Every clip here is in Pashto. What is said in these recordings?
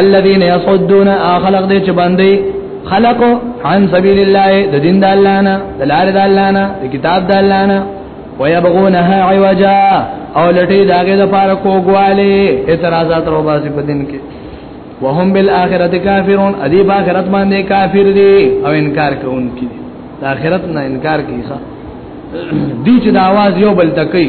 الذين يصدون اخلق دې چې باندې خلق عن سبيل الله د دین د الله نه د لار د الله نه د کتاب د الله نه ويبغونها عوجا او لټي داګه د پاره کوګواله اعتراضات رو باسي په دین کې وهم بالاخره کافرون ادي باخرت باندې کافر دي او انکار کوونکي دي د اخرت نه انکار کوي ښا دي چې د आवाज یو بل تکي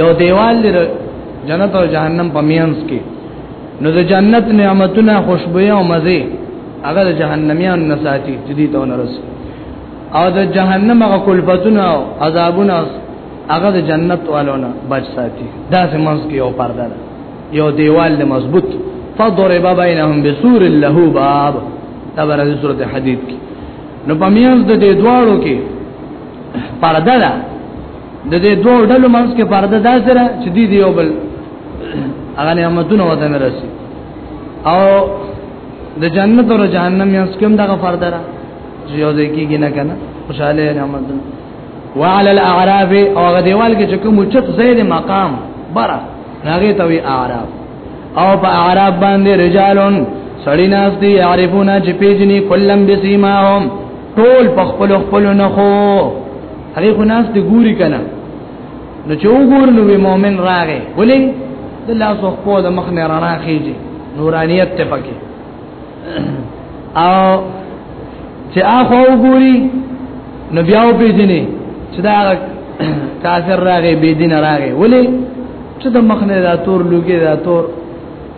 یو دیوال دی جنت او جهنم په مینس کې نو د جنت نعمتونه خوشبوې او مزه هغه د جهنميان نه ساتي چې دي ته ونرس او د جهنم هغه کلفتونه او عذابونه هغه د جنت والونه بچ ساتي دا سه منځ کې یو پرده ده یو دیوال له مضبوط فضرب بینهم بسور له باب دا ورته سورته حدید کې نو په میانځ د دې دواړو کې پرده ده د دې دوه ډلو منځ کې پرده دا سره چې دی دی یو بل هغه نعمتونه وته نه رسي او د جنت او جهنم یې څکم دغه پرده را چې یو ځای کېږي نه کنه خوشاله نعمتونه وعلى الاعراف او غدیوال کې چې کوم چت زید مقام برا هغه ته وی اعراف او په اعراف باندې رجالون سړی ناس دی عارفونه چې پیجنی کلم بسیماهم ټول په خپل خپل نه خو هغه خو ناس ته ګوري کنه نو چې وګور نو مؤمن راغې ولې د الله سو په د مخ نه رڼا خېږي نورانیت ته پکې او چې هغه وګوري نو بیا و پیژنې چې دا کافر راغې بی دین راغې ولې چې د مخ نه دا تور لوګي دا تور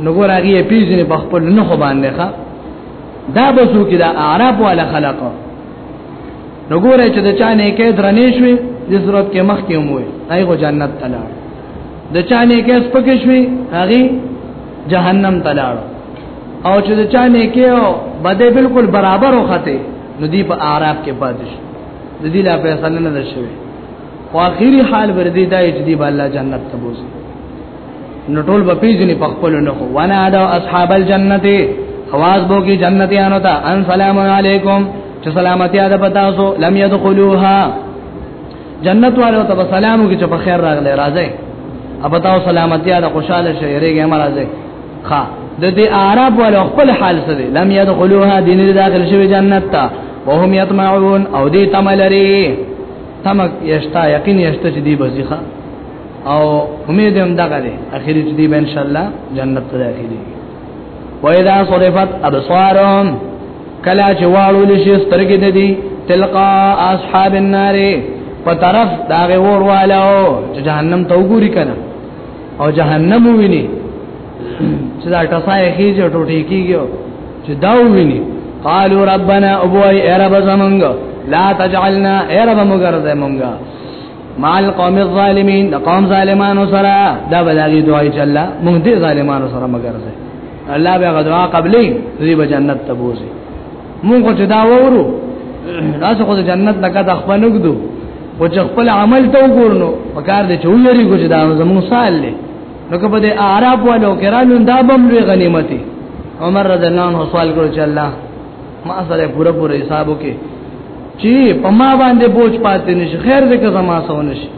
نو ګور هغه پیژنې په خپل نه خو باندې ښا دا بسو کې دا اعراب ولا خلقو نو ګوره چې د چا نه کې درنې شوې د صورت کې مخ کې موي دای غو جنت تلا د چا نه کې سپکې شوې هغه جهنم تلا او چې د چا نه کې او بده بالکل برابر وخته نو دی په اعراف کې پاتې شي د دې لا فیصله نه شوه خو اخیری حال ور دي دای چې دی بل جنت ته بوزي نو ټول به پیژنې په خپل نه خو وانا دا اصحاب الجنت आवाज بو کې جنتیانو ته ان سلام علیکم چې سلامتی ده پتا سو لم يدخلوها جنت والو ته سلامو کې چې په خیر راغله راځي ابا تاسو سلامتی ده خوشاله شئ ریګه مرزه ښا د دې عرب ول خپل حال څه دي لم يدخلوها دین داخل شوی جنت ته وهم يطمعون او دې تملري تمک یشتا یقین یشتا چې دی بزیخه او امید هم دغه دی اخیری چې دی به ان شاء الله جنت ته داخلي و اذا صرفت ابصارهم کلا چې واړو لشي سترګې د دې تلقا اصحاب النار په طرف داغه ور والو چې جهنم ته وګوري کنه او جهنم ویني چې دا ټسای خېج ټوټي کیږي چې دا ویني قالو ربنا ابوای ارب زمنګ لا تجعلنا ارب مغرزه مونږه مال قوم الظالمین د قوم ظالمانو سره دا بلاغي دعای چې الله مونږ دې ظالمانو سره مغرزه الله به غدوا قبلې دې به جنت ته بوزي مونږ چې دا وورو تاسو خو جنت لکه د خپل نګدو او چې خپل عمل ته وګورنو پکار دې چې ویری ګوځي دا زموږ سال دی نو کبه د اعراب والو کرانو دا بم لوی غنیمت عمر رضی الله عنه سوال کړو چې الله ما سره پوره پوره حساب وکي چې په ما باندې بوج پاتې نشي خیر دې که زما سو نشي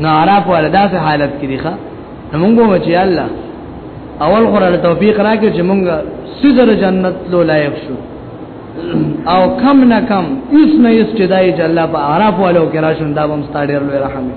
نو اعراب والو داسې حالت کې دي ښا موږ وو چې الله اول قرآن توفیق راکړي چې موږ سجر جنت لو لایق شو او کم نه کم اس نه اس چې دای چې الله په اعراب والو کې راشون دا بم ستاډیر لوی رحمت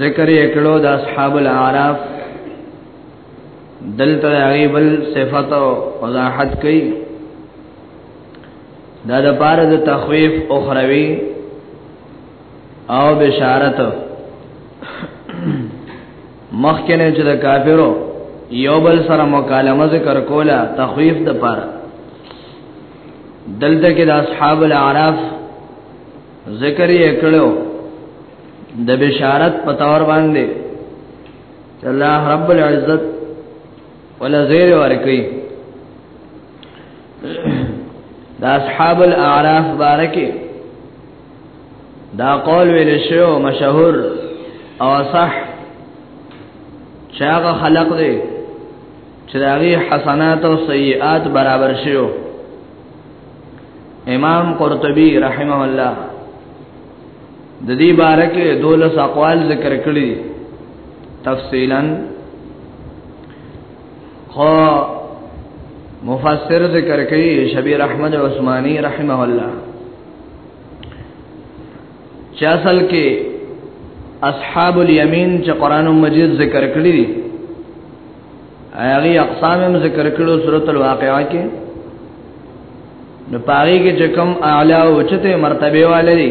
ذکر اکلو دا اصحاب العراف دلتا غیب الصفت و وضاحت کئی دا دا پار دا تخویف اخروی او بشارت مخکنه چې د کافرو یو بل سره مکالمه ذکر کولا تخویف د پاره دلته کې د اصحاب الاعراف ذکر یې کړو د بشارت په تور باندې الله رب العزت ولا زیر ورکی دا اصحاب الاعراف بارکه دا قول ویل شو مشهور او صح چاغه خلق دی چې داغي حسنات او سیئات برابر شیو امام قرطبي رحمه الله د دې باره کې دولس اقوال ذکر کړي تفصیلا خو مفسر ذکر کوي شبیر احمد عثماني رحمه الله چې اصل کې اصحاب الیمین چې قران مجید ذکر کړی دي هغه اقسام هم ذکر کړو سورۃ الواقعہ کې نو پاره کې چې کوم اعلی او چته مرتبه والے دي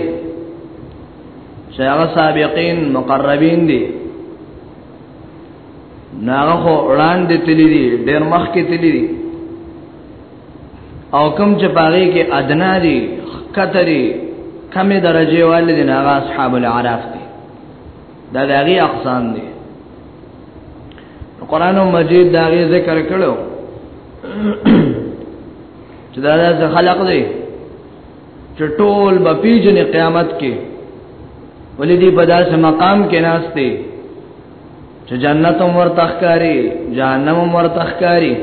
چې هغه سابقین مقربین دي ناغه خو وړاندې تللی دي ډېر مخ کې تللی دي او کوم چې پاره کې ادنا دي کتري کمه درجه والے دي ناغه اصحاب العراف دي دا دغه اقسام دي قرآن مجید دا غي ذکر کړو چې دا د خلق دی چې ټول به پیژنې قیامت کې ولې دې په داسې مقام کې ناشته چې جنت هم ورته ښکاری جهنم هم ورته ښکاری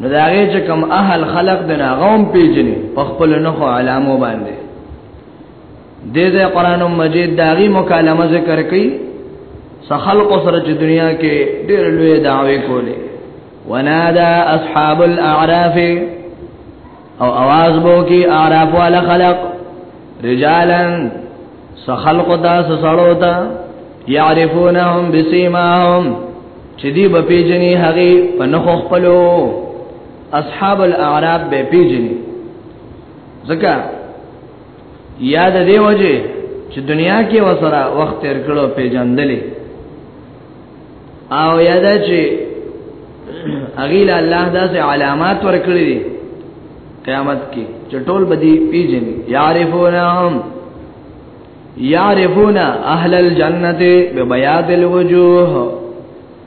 نو دا غي چې کوم اهل خلق دنا غوم پیژنې په خپل نخو علامو باندې دې دې قران مجید داغي مکالمه ذکر کړي سخلق سره چې دنیا کې ډېر لوی دعوی کولې ونادى اصحاب الاعراف او आवाज بو کې اعراف والا خلق رجالا سخلق دا سړو تا يعرفونهم بسيماهم چې دی به پیجنې هغه په نخ خپلو اصحاب الاعراب به پیجنې ځکه یاد دی وجه چې دنیا کې وسره وخت تیر کړو پیجندلې او یاد چې اغیل الله داسې علامات ورکړي دي قیامت کې چې ټول بدی پیجنې یعرفونهم یعرفون اهل الجنه ببیاض الوجوه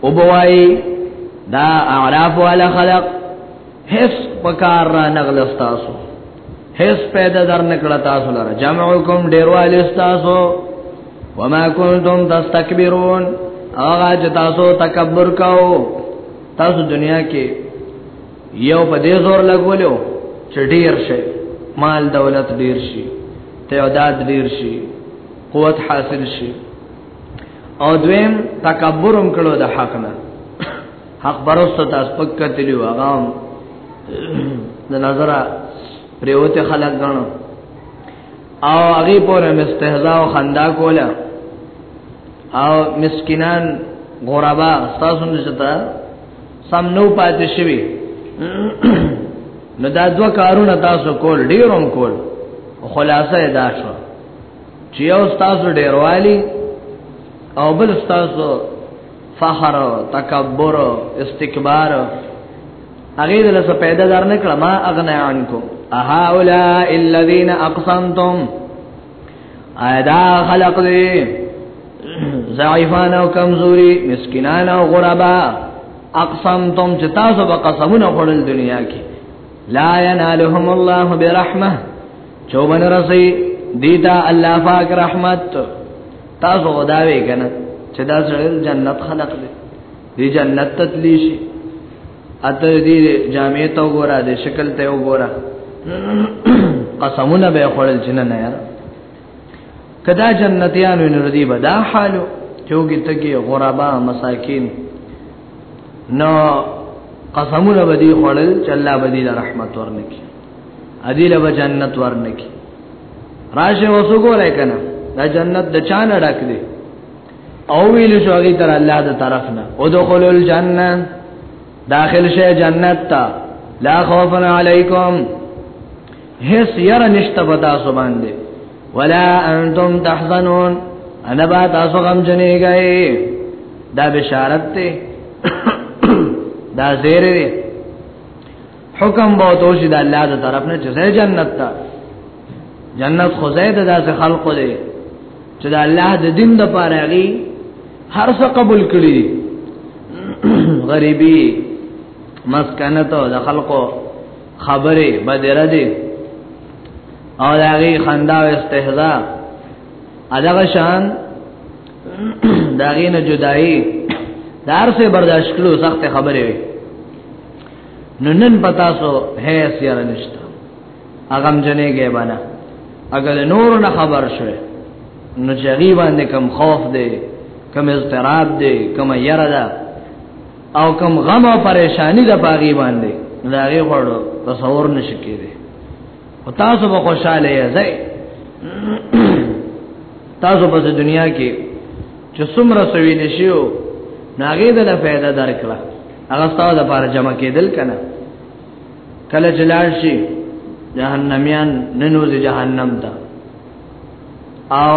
او بوای دا اعراف والا خلق هیڅ پکار را نغل استاسو هیڅ پیدا در نکړه تاسو لره جمعکم ډیروال استاسو وما کنتم تستكبرون هغه چې تاسو تکبر کاو تاسو دنیا کې یو په دې زور لګولیو چې ډیر شي مال دولت ډیر شي تعداد ډیر شي قوت حاصل شي او دویم تکبرم کړو د حق نه حق پرسته تاسو پک کتلیو هغه د نظر پریوته خلق غنو او هغه پورې مستهزاء او خندا کوله او مسکینان غربا تاسو نشته سم نو پاتې شوی نو دا دوه کارونه تاسو کول ډیروم کول خلاصه ادا شو چې یو تاسو ډیروالی او بل تاسو فخر او تکبر او استکبار هغه د لسه پیدا دار نه کړه ما اغنا عنکم اها اولا الذين اقسمتم ادا خلق دې ضعیفان او کمزوري مسکینان او غربا اقسمتم چې تاسو به قسمونه خورل دنیا کې لا ينالهم الله برحمه چوبن رسي دیتا الله پاک رحمت تاسو غداوي کنه چې دا سره جنت خلق دي دی جنت تتلی شي اته دې جامع ته وګوره د شکل ته وګوره قسمونه به خړل چې نه نه یار کدا جنتیانو نور دی بدا حالو چوګي تګي غربا مساکین نو قسمونه بدی خړل چې الله بدی له رحمت ورنکي ادي له جنت ورنکي راشه وسو ګورای کنه دا جنت د چا نه ډک دی او ویل شو هغه تر الله د طرف نه او دخول الجنه داخل شه جنت تا لا خوف علیکم هیڅ ير نشته پتا سو باندې ولا انتم تحزنون انا با تاسو غم جنې گئے دا بشارت ته دا زیر دی حکم به تو شي د الله د طرف نه چې جنت ته جنت خو زید داس خلق دی چې د الله د دین د پاره غي هر څه قبول کړي غریبي مسکنه ته د خلقو خبره بدره دي او داغي خندا او استهزاء اداغه شان داغي نه جدائی دار سے برداشت کړو سخت خبره وي نو نن پتا سو هيڅ یې نشته اغم جنې کې باندې اگر نور نه خبر شوه نو جری باندې کم خوف دی کم اضطراب دی کم یره ده او کم غم او پریشانی د باغی باندې دا غي غړو تصور نشي کېږي او تاسو به خوشاله یې تاسو په دنیا کې چې څومره سوي دي شو ناګه د لا پیدا درکړه هغه تاسو د پاره جمع کېدل کنه کله جلال شي جهنميان ننوځي جهنم ته او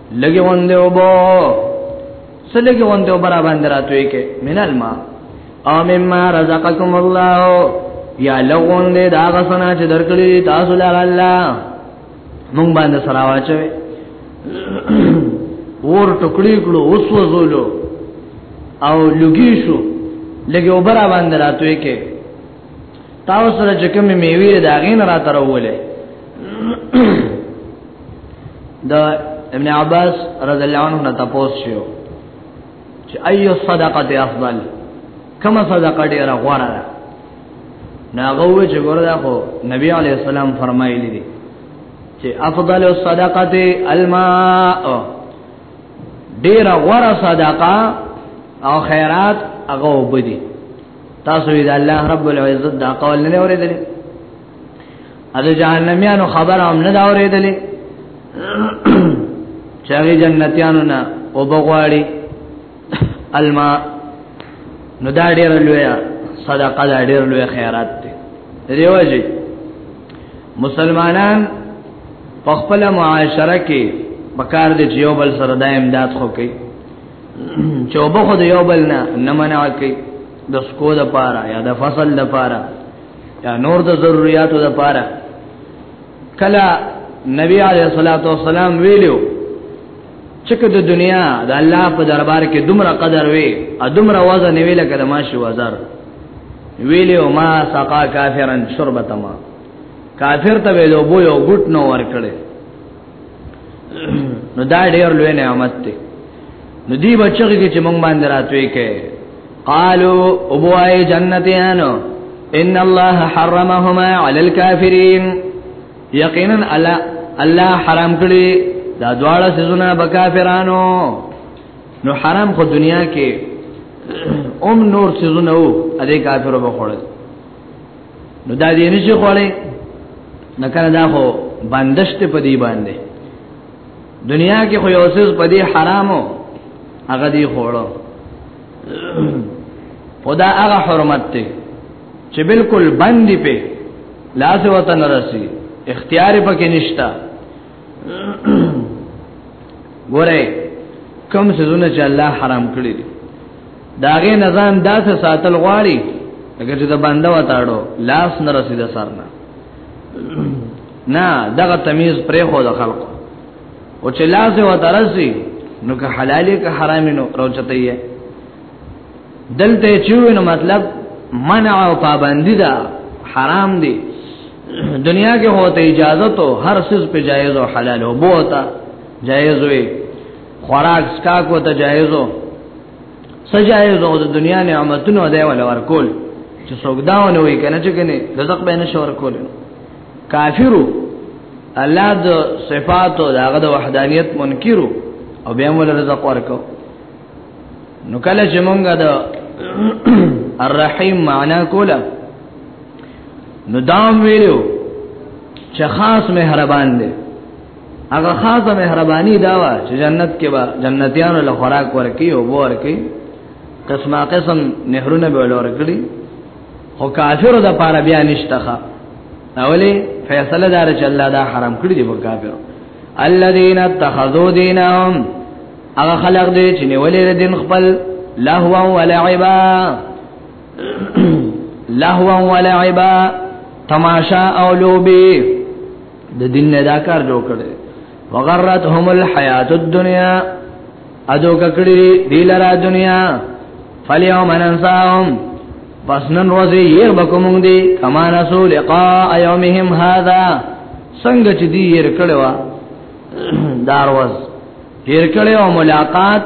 لګي وندې وبو سلګي وندې وبرا باندې راتوي کې منل ما او مما رزقکم الله یا لغون دې دا غسنا چې درکړي تاسو له الله مونږ باندې سره واچوي ور ټکړي کړو اوس وزولو او لګي شو لګي وبرا باندې راتوي کې تاسو سره چې کوم میوه دا غین را ترولې دا ابن عباس رضی الله عنه نه تاسو شو چې ايو صدقه افضل کما صدقه ډیره غوړه ده ناغوه چې ګوردا خو نبی علی السلام فرمایلی دي چې افضل الصدقه الماء ډیره غوړه صدقه او خیرات هغه وبدي تاسو دې الله رب العزت دا قول نه اورېدلی اده جهنميانو خبر هم نه دا اورېدلې چاغي جنتيانو نه او بغواړي الما نو دا ډېر لوی صدقه دا ډېر لوی خیرات دی دیوځي مسلمانان په خپل معاشره کې بکار دي چې یو بل سره د امداد خو کوي چې وبخو د یو بل نه نه منع کوي د سکو د پاره یا د فصل د پاره یا نور د ضرورتو لپاره کله نبی علیہ الصلوۃ والسلام ویلو چې د دنیا د الله په دربار کې دومره قدر وي ا دومره وزن وی لکه د ماشي وزر ویلو ما سقا کافرن شربت ما کافر ته ویلو بو یو ګټ نو ور کړی نو دا ډیر لوی نعمت دی نو دی بچی کې چې مونږ باندې راتوي کې قالوا ابوای جنتیانو ان الله حرمهما علی الكافرین یقینا الا الله حرام کړی دا دواړه سيزونه به کافرانو نو حرام خو دنیا کې اوم نور سيزونه وو ا دې کافرو به خوړل نو دا دې نشي خوړلې نه کنه دا خو بندشت په دې باندې دنیا کې خو یو څه په دې حرامو هغه دې خوړو خدا هغه حرمت ته چې بالکل باندې په لاس وطن راسي اختیار پکې نشتا ګوره کوم څه زونه چې الله حرام کړی دی داغه نظام داسې ساتل غواړي اگر چې دا بنده وتاړو لاس نه رسید سرنا نه دغه تمیز پرې خو د خلکو او چې لاس و درځي نو که حلالي که حرامي نو روچته یې دلته چې نو مطلب منع او پابندی ده حرام دي دنیا کې هوته اجازه ته هر څه په جایز او حلال او بوته جایز وي خوراک سکا کو ته جایز او سجایز او د دنیا نعمتونو دی ول ورکول چې څوګداونه وي کنه چې کنه رزق به نه شور کول کافرو الله د صفات او دغه د وحدانیت منکرو او بیا موږ رزق ورکو نو کله چې موږ د الرحیم معنا کوله نو دام ویلو چې خاص مهربان دی هغه خاصه مهرباني دا و چې جنت کې به جنتیانو له خوراک ورکی او ورکی قسمه قسم نهرونه به لور کړی خو کافر د پاره بیا نشته ښا اولی فیصله دار چې الله دا حرام کړی دی په کافر الذين اتخذوا دينهم هغه خلق دی چې نیولې دین خپل لهوا ولعبا لهوا ولعبا تماشا او لوبي د دین نه دا کار جوړ کړي وغرتهم الحیات الدنیا ادو ککړي دی لرا دنیا فلیوم ننساهم پس نن روزی ير بکومون دی کما نسو لقاء یومهم هذا څنګه چې دی ير کړو داروز ير کړو ملاقات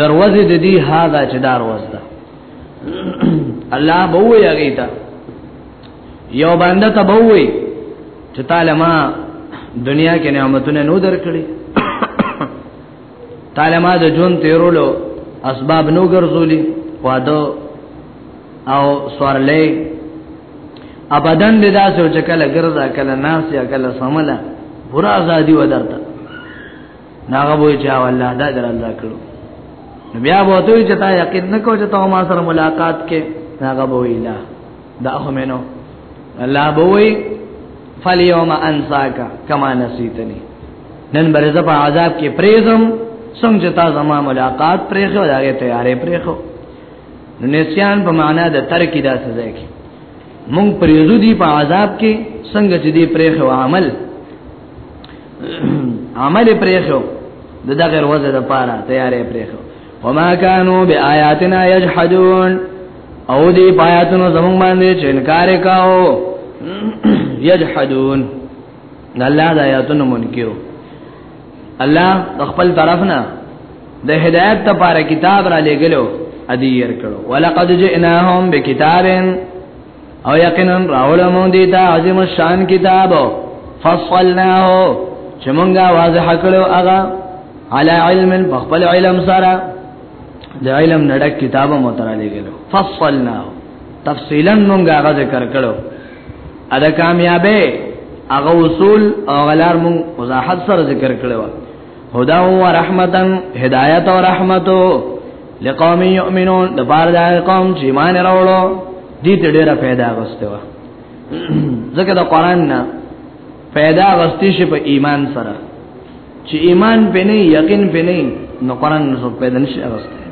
دروازه د دې هاذا چې دار وستا الله به وي هغه ته یو باندې ته به وي چې تعالی ما دنیا کې نعمتونه نو درکړي تعالی ما د جون تیرولو اسباب نو ګرځولي واده او سوارلې ابدان دې دا سوچ کله ګرځا کله ناس یا کله سملا پورا ازادي ودرته ناغه وای چې والله دا در الله کړو بیا به ته چې تا یقین نکو چې ته ما سره ملاقات کې ناغه وای لا دا خو مینو الله بوي فالیوم انساک کما نسیتنی نن برزه په عذاب کې پریزم څنګه تا زما ملاقات پرې خو دا غي تیارې پرې خو نو نسیان په معنا د ترک دا سزا کې مونږ پریزو دی په عذاب کې څنګه چې دی پرې خو عمل عمل پرې خو د دغه ورځې د پاره تیارې پرې خو وما كانوا بآياتنا يجحدون او دی پایاتونو زمون باندې چې انکار کاو یجحدون نه الله د آیاتونو منکرو الله د خپل طرف نه د هدایت لپاره کتاب را لګلو ادي ير کړو ولقد جئناهم بكتاب او یقینا راولم دي ته عظیم شان کتاب فصلناه چې مونږه واضح کړو هغه على علم بخبل علم سره د علم نډک کتاب مو تر لګلو فصلناه تفصیلا مونږه هغه ذکر کړو ادا کامیابې هغه اصول او غلار مون وضاحت سره ذکر کړو هدا او رحمتن هدایت او رحمتو لقوم یؤمنون د بار د قوم چې مان راوړو دې ته ډیره پیدا غوسته و ځکه د قران نه پیدا غستی شي په ایمان سره چې ایمان په نه یقین په نه نو قران نو پیدا نشي غسته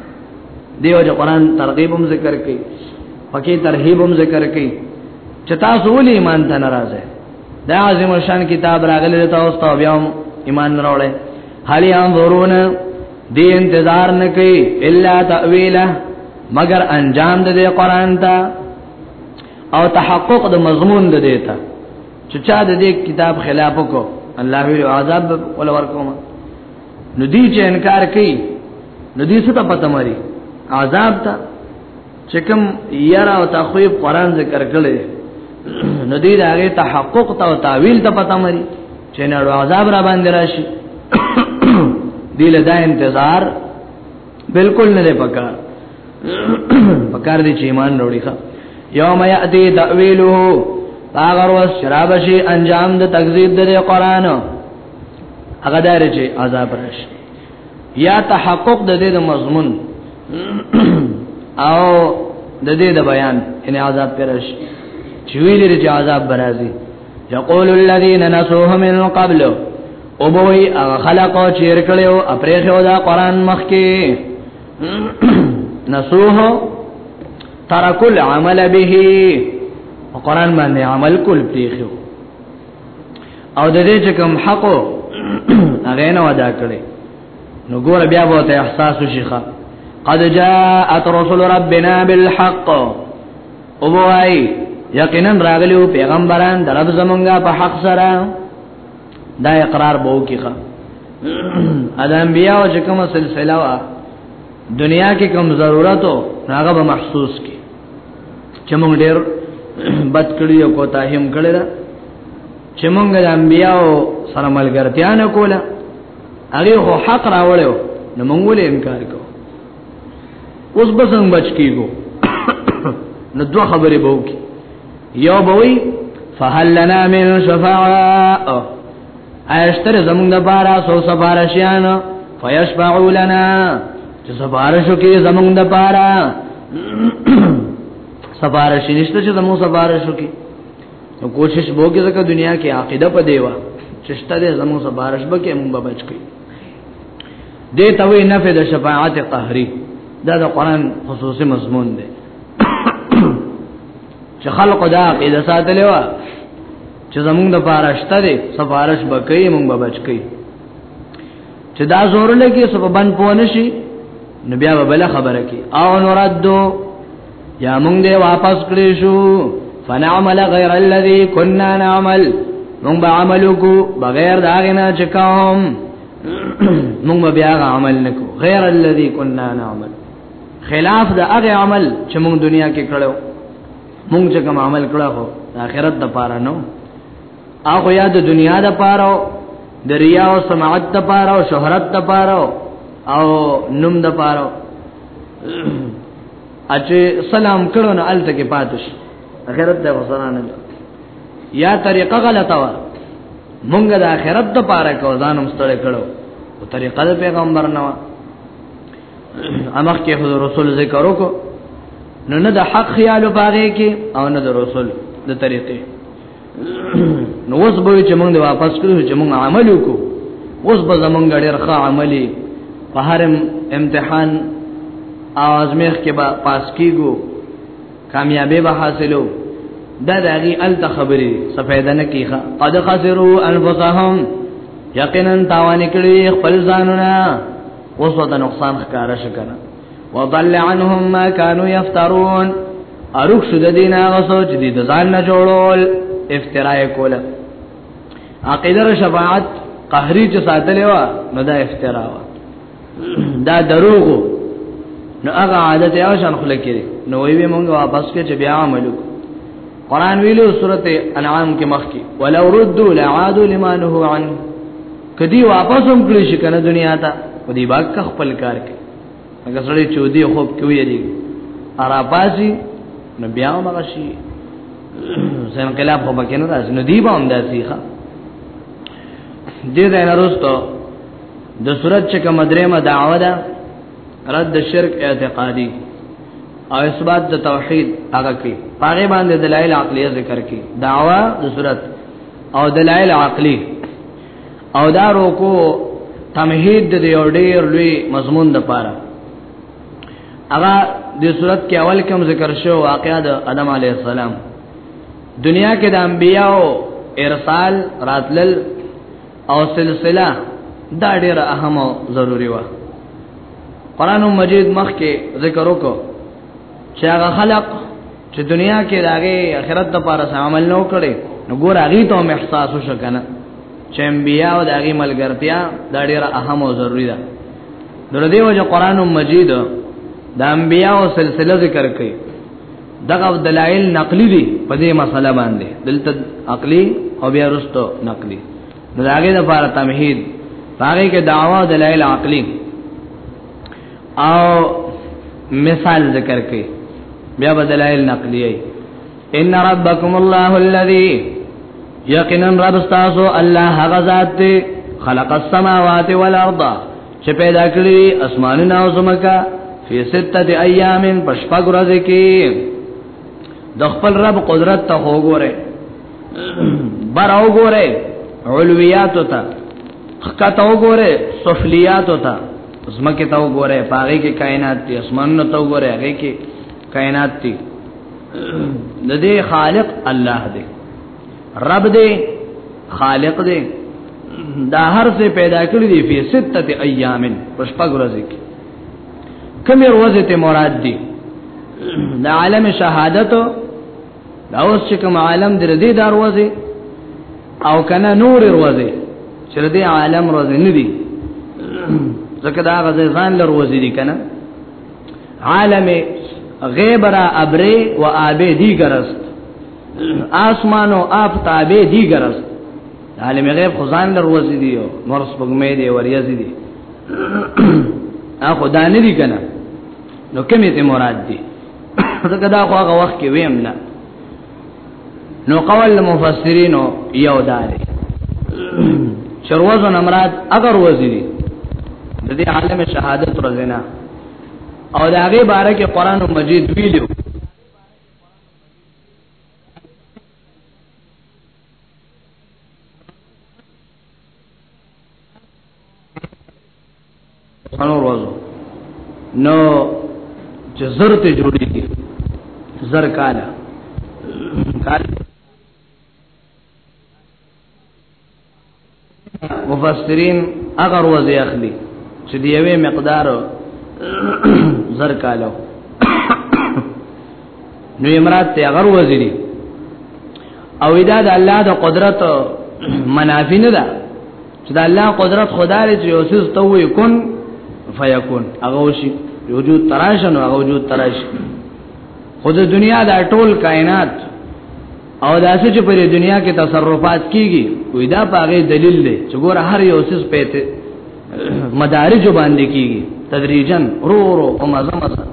دیو چې قران ترغیب هم ذکر کوي پکې ترهیب هم ذکر کوي چې تاسو ولې ایمان ته ناراضه دا عظیم شان کتاب راغلی تاسو ته بیا ایمان راوړل هل ينظرون دی انتظار نه کوي الا تاویله مگر انجام د قران ته او تحقق د مضمون د دیتا چې چا د دې کتاب خلاف وکړو الله ویل عذاب ول ورکوم نو دې چې انکار کوي نو دې څه ته پته مری عذاب ته چې کوم یرا او تخویب قران ذکر کړي نو دې د هغه تحقق ته او تعویل ته پته مری چې نه عذاب را باندې راشي دې له دا انتظار بالکل نه پکار پکار دي چې ایمان وروړي ښا یوم یاتی تاویله هغه ورځ شراب شي انجام د تکذیب د قران هغه دار چې عذاب راشي یا تحقق د دې د مضمون او د دې د بیان ان عذاب پرش چې ویل لري چې عذاب برازي یقول الذين نسوه من قبل او بوئی خلقو چیر کلیو اپریخو دا قرآن مخی نسوه ترکو العمل به قرآن باندې عمل کول پریخو او د دې چې کوم حق هغه نه ودا کړي نو ګور بیا به ته احساس شيخه قد جاءت رسل ربنا بالحق او وای یقینا راغلیو پیغمبران درب زمونږه په حق سره دا اقرار به وکړه ادا انبیاء او چې کومه سلسله وا دنیا کې کوم ضرورت او هغه به محسوس کی چې موږ ډېر بد کړی او کوتا هم کړی دا چې موږ د انبیاء سره ملګرتیا نه کوله هغه هو حق راوړیو نو موږ ولې انکار کو اوس به څنګه بچ کیږو نو دوه خبرې به وکړو یو بوي فهل لنا من شفاعه ایشتر زمون د بارا سو سفارشیان فیشفعوا لنا چې سفارشو کې زمون د بارا سفارش نشته چې زمو سفارشو کې نو کوشش وکړي ځکه دنیا کې عقیده په دیوا چشته دې زمو سفارش به کې مونږ بچ کړي دې ته وی نفع د شفاعت قهري دا د قران خصوصي مضمون دی چې خلق دا عقیده ساتلې و چې زمونږ د پارشته دي سفارش بکې مونږ به بچ کې چې دا زور لګي سببن پونه شي نو بیا به بل خبره کې او نردو یا مونږ دې واپس کړی شو فنعمل غیر الذی كنا نعمل مونږ به عمل کو بغیر دا غنا چې کوم مونږ بیا عمل نکو غیر الذی كنا نعمل خلاف د هغه عمل چې موږ دنیا کې کړو موږ چې کوم عمل کړو هو د آخرت د پاره نو هغه یا د دنیا د پاره د ریا او سماعت د پاره او شهرت د پاره او نوم د پاره اچې سلام کړو نو الته کې پاتش آخرت د وسرانه یا طریقه غلطه و مونږ د آخرت د پاره کو ځانم ستړي کړو او طریقه د پیغمبر نه امخ کې خود رسول ذکر وکړو نو نه د حق خیال باغې کې او نه د رسول د طریقې نو اوس به چې موږ واپس کړو چې موږ عمل وکړو اوس به زمونږ ډېر ښه عملي په هر امتحان او ازمیخ کې به پاس کیږو کامیابی به حاصلو دا دغه ال خبرې سفیده نه کیخه قد خسروا انفسهم یقینا تاوان کړی خپل ځانونه اوس د نقصان ښکارا شکنه وضل عنهم ما كانوا يفترون اروخ شو د دین هغه سوچ دي د ځان نه جوړول افتراء کوله عقیده او شفاعت قهری چې ساتلې و نو دا افتراء و دا دروغ نو هغه عادت یې شان خلک کړي نو وی موږ واپس کې چې بیا عملو قران ویلو سورته انعام کې مخ کې ولو ردوا لعادوا لما نهوا عنه کدی واپس هم کلی شي کنه دنیا ته په دې باک خپل کار کوي هغه سړی چې دی خوب کې ویری ارا پاسي نو بیا هم هغه شي زه انقلاب خو پکې نه راځي نو دی به هم داسي ښه دې ځای نه وروسته د صورت چې کوم درېمه دعوه ده رد شرک اعتقادي او اثبات د توحید هغه کې پاره باندې دلایل عقلیه ذکر کې دعوه د صورت او دلائل عقلی او دا روکو تمهید د یو ډیر لوی مضمون د پاره هغه د صورت کې اول کوم ذکر شو واقعا د ادم علی السلام دنیا کې د انبیانو ارسال راتلل او سلسله دا ډیر اهم او ضروری و قران مجید مخ کې ذکر وکړو چې هغه خلق چې دنیا کې راغې آخرت لپاره عمل نو کړي نو ګور هغه ته هم احساس وشو کنه چې انبیا او دغه ملګرتیا دا ډیره اهم او ضروری ده نو دې وجه قران مجید د انبیا او سلسله ذکر کوي دغه دلایل نقلی دي په دې مسله باندې دلته عقلی او بیا رستو نقلی نو داګه د لپاره تمهید هغه کې دعوا دلایل عقلی او مثال ذکر کړي بیا بدلایل نقلیه ان ربکم الله الذی یقینا رب تاسو الله هغه ذات دی خلق السماوات والارض چې پیدا کړی اسمانونه او زمکا فی سته ایام پشپګ ورځ کې د خپل رب قدرت ته وګوره بر وګوره علویات ته خکته وګوره سفلیات ته زمکه ته وګوره پاره کې کائنات دي اسمانونو ته وګوره هغه کې کائنات دي د دې خالق الله دی رب دی خالق دی دا هر څه پیدا کړی دی په سته ایام پښپګ ورځې کې کومه ورځ ته مراد دی د عالم شهادت دا اوس چې کوم عالم در دې دروازه او کنه نور روزه چې دې عالم روزه نه دي ځکه دا غزه ځان لر روزه دي کنه عالم غیب را ابره و آبه دی گرست آسمان و آب تابه دی گرست عالم غیب خزان لر روزه دي او مرس بغمه دي وریزه دي اخو دا نه دي کنه نو کمی ته مراد دي دغه دا خو هغه وخت کې ویم نه نو قول مفسرینو یو دار چروزو نمراد اگر وزیری د دې عالم شهادت رزنا او د هغه باره کې قران مجید ویلو انور وځو نو چې زر ته جوړیږي زر کاله کال مفسرین اگر وځي اخلي چې دی یوې مقدار زر کالو نو امرات ته غر وزيري او دا د الله د قدرت منافي نه ده چې د الله قدرت خدای لري چې اوسس ته وي کون فیکون هغه وشي وجود تراشن هغه وجود تراش خود دنیا دا ټول کائنات او دا څه چې په دنیا کې تصرفات کیږي وې دا پاغه دلیل دی چې ګور هر یو سیس پېته مدارج باندې کیږي تدریجا رو رو او مزه مزه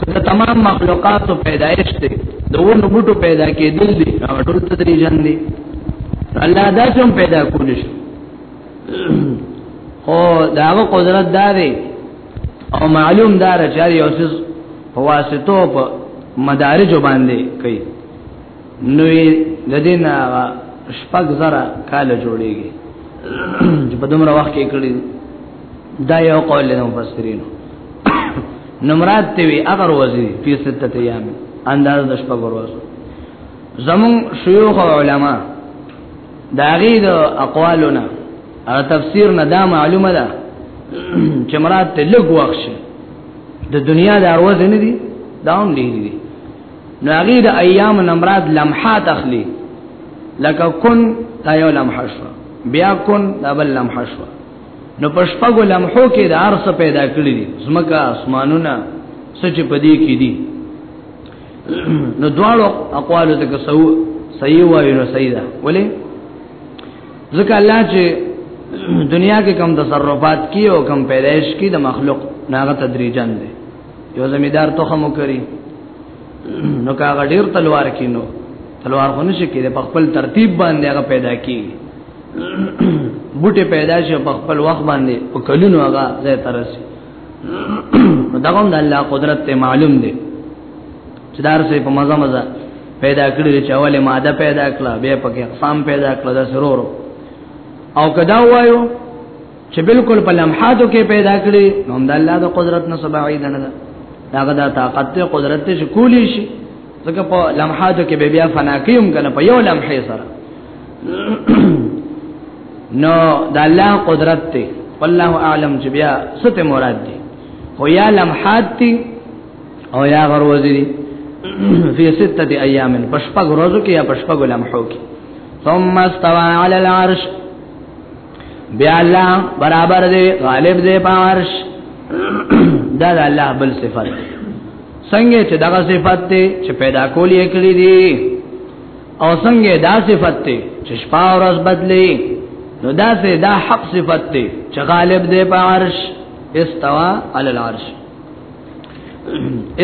کله تمام مخلوقات پیدائش ته دوه نبوټو پیدا کېدل دي هغه ټول تدریجن دي الله دا څوم پیدا کول شي او داغه قدرت دا دی او معلوم دا چې یو څه واسطو په مدارج باندې کوي نو د دې نه شپږ زره کال جوړیږي چې په دومره وخت کې کړی دا یو قول له مفسرین نو مراد ته وی اگر وزیر په ستته یام انداز د شپږ ورځو زمون شيوخ او علما دا غي د اقوالنا او تفسیر نه دا معلومه ده چې مراد ته لږ وخت شي د دنیا د اروز نه دي دا هم دي دي نو هغه د ایام نمراد لمحات اخلي لکه کن دا یو لمحه شو بیا کن دا بل لمحه شو نو پښپغو لمحو کې د ارس پیدا کړی دي زمکه اسمانونه سچ پدې کې دي نو دواړو اقوال ته که سو صحیح وایو نو صحیح ده ولی ځکه الله چې دنیا کې کم تصرفات کی او کم پیدائش کی د مخلوق ناغه تدریجان دي یو زمیدار تخم وکړي نو کاغه ډیر تلوار کینو تلوار خو نشي کېده په خپل ترتیب باندې هغه پیدا کی بوټي پیدا شي په خپل وخت باندې په کلونو هغه زه ترسي دا کوم د الله قدرت ته معلوم دی چې دار سه په مزه مزه پیدا کړی چې اوله ماده پیدا کړه بیا پکې اقسام پیدا کړه دا سرورو او کدا وایو چې بالکل په لمحاتو کې پیدا کړي نو د الله د قدرت نه سبعي نه ده داغه د طاقت ته قدرت ته کولی شي ځکه په لمحاتو کې به بیا فنا کیوم کنه په یو لمحه سره نو د الله قدرت ته والله اعلم چې بیا ست مراد دي خو یا لمحات دي او یا غروز دي فی سته ایام پشپغ روزو کې یا پشپغ لمحو کې ثم استوى على العرش بیا الله برابر دی غالب دی پارش دا د الله بل صفت څنګه چې دا صفت ته چې پیدا کول یې کړی دی او څنګه دا صفت ته چې شپه او ورځ بدلی نو دا سه دا حق صفت ته چې غالب دی په عرش استوا علی العرش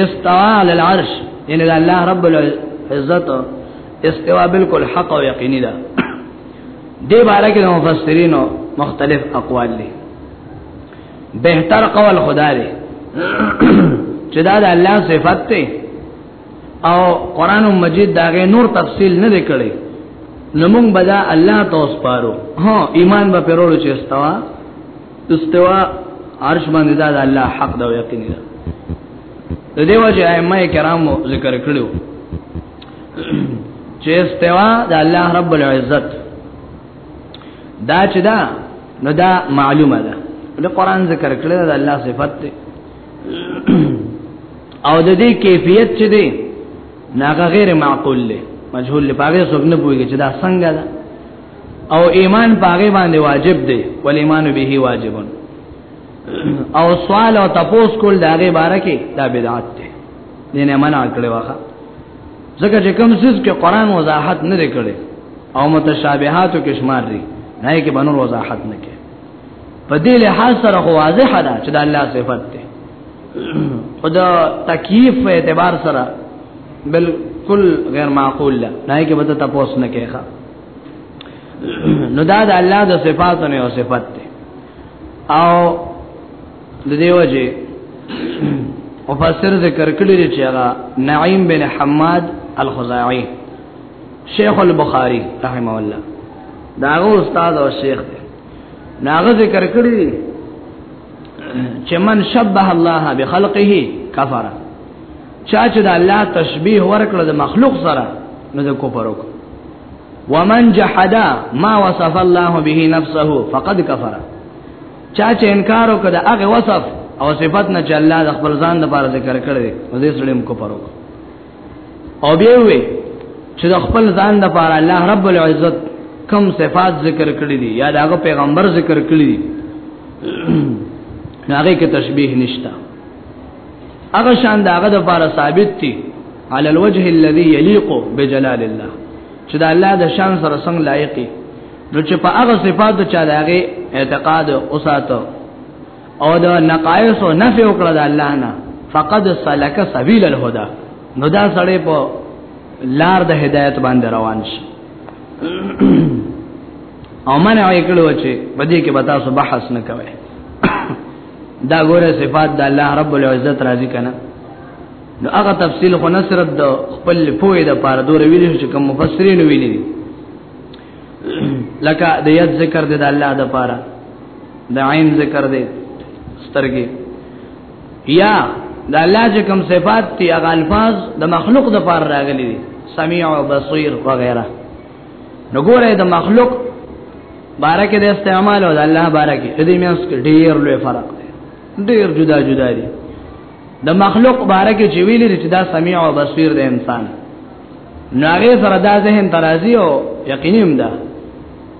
استوا علی العرش ان الله رب العزت استوا بالکل حق او یقینی ده دې باره کې مفسرینو مختلف اقوال دي بهتر قول خدا دی چې دا د الله صفت ته او قران مجید داغه نور تفصیل نه لیکلی نمون بدا الله توس پارو ها ایمان به پرولو چې استوا استوا عرش باندې دا د الله حق دا یقین دی د دیو چې ائمه کرامو ذکر کړو چې استوا د الله رب العزت دا چې دا نو دا معلومه ده د قران ذکر کړل د الله صفت ده او د دې کیفیت چې دی ناغه غیر معقول له مجهول له پاره څوک نه پوهیږي چې دا څنګه ده او ایمان پاره باندې واجب دی ول ایمان به واجبون او سوال او تپوس کول داغه بارکه دا بدعت دینه منع کړي واخه ځکه چې کوم څه کې قران وضاحت نه کړي او متشابهاتو کې شمار دي نه کې بنور وضاحت نه کې په دې له حال سره خو واضح ده چې د الله صفت ده خدا تکیف په اعتبار سره بالکل غیر معقول ده نه کې به تاسو نه کېخه نو دا د الله د صفاتو نه او صفت ده او د دیو جی او فسر ذکر کړی چې هغه نعیم بن حماد الخزاعی شیخ البخاری رحمه الله دا غو استاد او شیخ دی ناغه ذکر کړی چې من شبه الله بخلقه کفر چا چې د الله تشبیه ورکړ د مخلوق سره نو د کفر وکړ ومن جحد ما وصف الله به نفسه فقد كفر چا چې انکار وکړ د هغه وصف او صفات نه چې الله د خپل ځان لپاره ذکر کړی او دې سړي کو پرو او بیا وی چې د خپل ځان لپاره الله رب العزت کم صفات ذکر کړی دي یا دغه پیغمبر ذکر کړی دي هغه کې تشبیه نشتا هغه شان دغه د لپاره ثابت دي على الوجه الذي يليق بجلال الله چې د الله د شان سره څنګه لایقي نو چې په هغه صفات چا دغه اعتقاد او ساتو او د نقایص او نفي وکړه د الله نه فقد سلك سبيل الهدى نو دا سړی په لار د هدایت باندې روان شي او من یې کړو چې په دې کې به تاسو بحث نه کوئ دا ګوره صفات د الله رب العزت راضي کنه نو هغه تفصیل خو نصرت د خپل پوهې د پاره دور ویل چې کوم مفسرین ویلي لکه د یاد ذکر د الله د پاره د عین ذکر دی سترګې یا د الله چې کوم صفات دي هغه الفاظ د مخلوق د پاره راغلي دي سميع او بصير وغيرها نو ګوره د مخلوق بارکه د استعمال او د الله بارکه دې میاس کې ډیر لوی فرق دی ډیر جدا جدا دي د مخلوق باره کې چې ویل چې دا سميع او بصیر دی انسان ناغه سره دا ذهن ترازی او یقینیم ده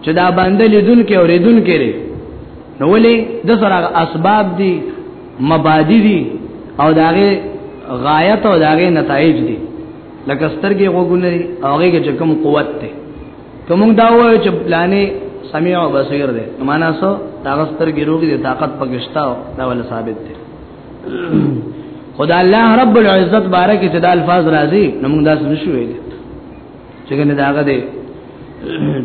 چې دا باندې لیدون کې او ریدون کې لري نو ولې د سره اسباب دي مبادی دي او داغه غایت او داغه نتایج دي لکه سترګې غوګونه دي هغه کې کوم قوت ته کوم دا وایي چې پلانې سميع او بصیر دی معنا سو دا سترګې روغې دي طاقت پکښتا دا ول ثابت دی خدا الله رب العزت بارک چې دا الفاظ راځي نو موږ داس نشو ویل چې کنه داغه دې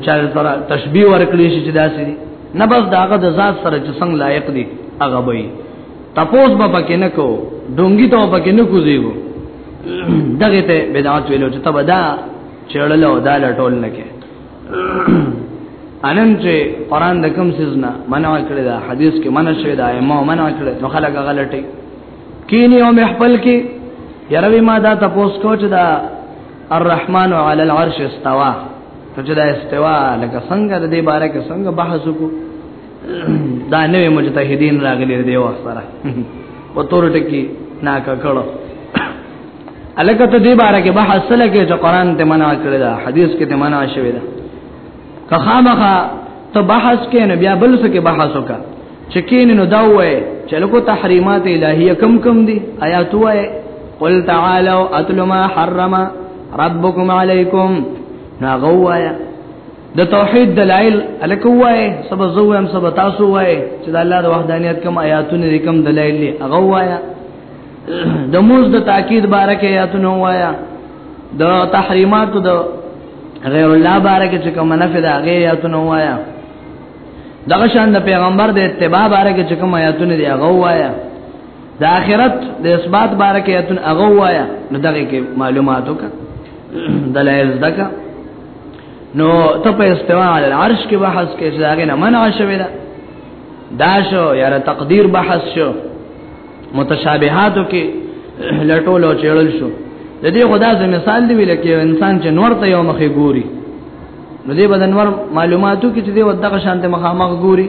چا سره تشبیه ورکړي چې داسې دي نه بس داغه د ذات سره چې څنګه لایق دي هغه به تپوس به پکې نه کو ډونګي ته پکې نه کوزيو دغه ته بدعت ویلو چې تبدا چړلو دا لټول نه کې انن چې قران د کوم سيزنا منع کړی دا حدیث کې منع شوی دا امام منع کړی نو خلک غلطي کینی او محفل کې یروي ما دا تاسو کو چې دا الرحمن علی العرش استوا چې دا استوا لکه څنګه د دې باره کې څنګه بحث وکړو دا نوې مجتهدین راغلي دی واسره په تور ټکی ناکا کړو الکه ته دې باره کې بحث سره کې چې قران ته منع کړی دا حدیث کې ته منع شوی دا که خامخا ته بحث کې نه بیا بل څه کې بحث وکړه چې کین نو دا وای چې لکه تحریمات الهیه کم کم دي آیات وای قل تعالوا اتل ما حرم ربكم عليكم نا غوایا د توحید دلایل الکه وای سب زو هم سب تاسو وای چې د الله د وحدانیت کم آیاتونه کوم دلایل هغه وایا د موز د تاکید بارکه یاتونه وایا د تحریمات د غیر الله بارکه چې کوم نه فدا غي یاتونه وایا دغه شان د پیغمبر د اتباع بارکه چې کوم یاتونه دی هغه وایا د اخرت د اثبات بارکه یاتونه هغه وایا نو دغه کې معلوماتو کا دلایل دکا نو ته په استوا علی العرش کې بحث کې چې هغه نه منع شوی دا دا شو یاره تقدیر بحث شو متشابهاتو کې لټول او چېړل شو د دې خدا ز مثال دی ویل کې انسان چې نور ته یو مخې ګوري نو دې بدن ور معلوماتو کې چې دې ودغه شانته مخامخ ګوري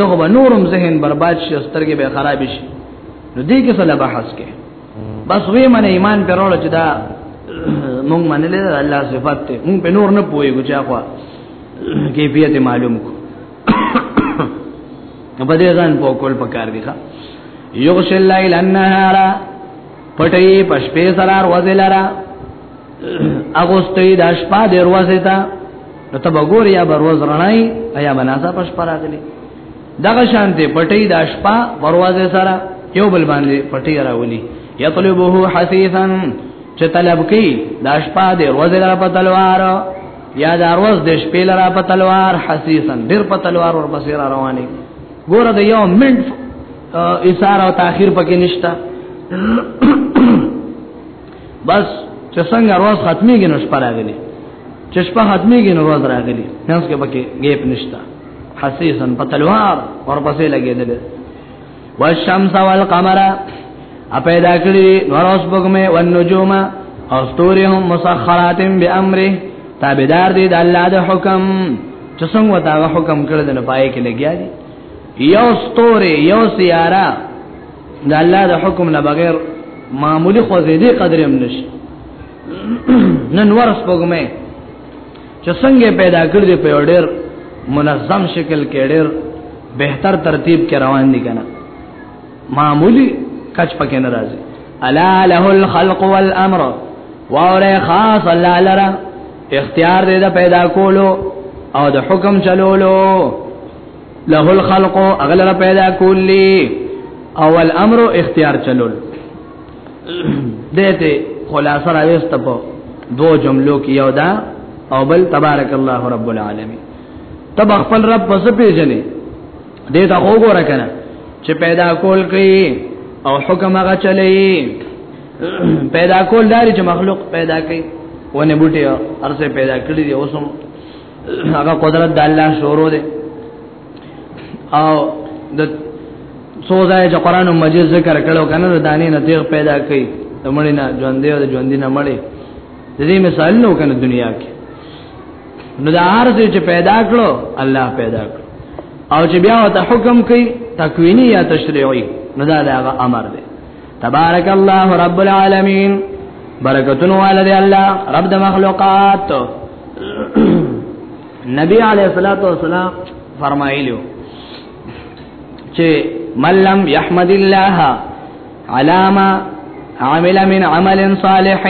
دغه به نورم ذهن برباد شي سترګې به خراب شي نو دې کې سره بحث کې بس وې من ایمان پرول چې دا مونږ منلې الله صفات ته مونږ په نور نه پوي ګو چا خو کیفیت معلوم کو په دې ځان په کول پکار دی ښا یغش الليل النهار پټي پشپې سرار وزلرا اغوستې د شپه د ورځې ته نو ته وګور یا بروز رڼای یا بناسا پش پراغلی دغه شان دې پټي د شپه بروازه سره یو بل باندې پټي راولي یطلبه حثیثا چې طلب کوي د شپه د ورځې لپاره تلوار یا د اروز د شپې لرا په تلوار حسیسن ډیر په تلوار ور پسې را روانې ګوره د یو منټ اشاره او تاخير پکې نشتا بس چې څنګه اروز ختميږي نو شپه راغلي چې شپه ختميږي نو اروز راغلي نس کې پکې ګیپ نشتا حسیسن په تلوار ور پسې لګېدل والشمس والقمر ا پیدا کړی نور اوس بګمه والنجوم او ستوري هم مسخرات به امره تابعدار دي د الله د حکم چې څنګه دا حکم کړی د پای کې لګیا دي یو ستوري یو سیاره د الله د حکم نه بغیر معمولی خو دې قدر هم نشي نن ورس بګمه چې څنګه پیدا کړ دې په ډېر منظم شکل کې ډېر بهتر ترتیب کې روان دي کنه معمولی کچ پکې ناراضي الا له الخلق والامر واوره خاص الله لرا اختیار دې دا پیدا کولو او د حکم چلولو له الخلق اغلر پیدا کولی او الامر اختیار چلول دته خلاصه راوست په دو جملو کې یو دا او بل تبارک الله رب العالمین تب خپل رب پس پیژنې دې ته وګوره کنه چې پیدا کول کوي او حکم هغه چلي پیدا کول داري چې مخلوق پیدا کوي ونه بوټي ارسه پیدا کړی دی اوسم هغه قدرت د الله شورو دی او د څو ځای چې قران مجید ذکر کړو کنه د دانې نه تیغ پیدا کړي د مړی نه ژوندې او د ژوندې نه مړی د دې مثال نو کنه دنیا کې نو د هر څه چې پیدا کړو الله پیدا کړو او چې بیا ته حکم کوي تکوینی یا تشریعی نو دا هغه امر دی تبارک الله رب العالمین برکتون والد الله رب د مخلوقات نبی علیہ الصلوۃ والسلام فرمایلیو چې من لم يحمد الله على ما عمل من عمل صالح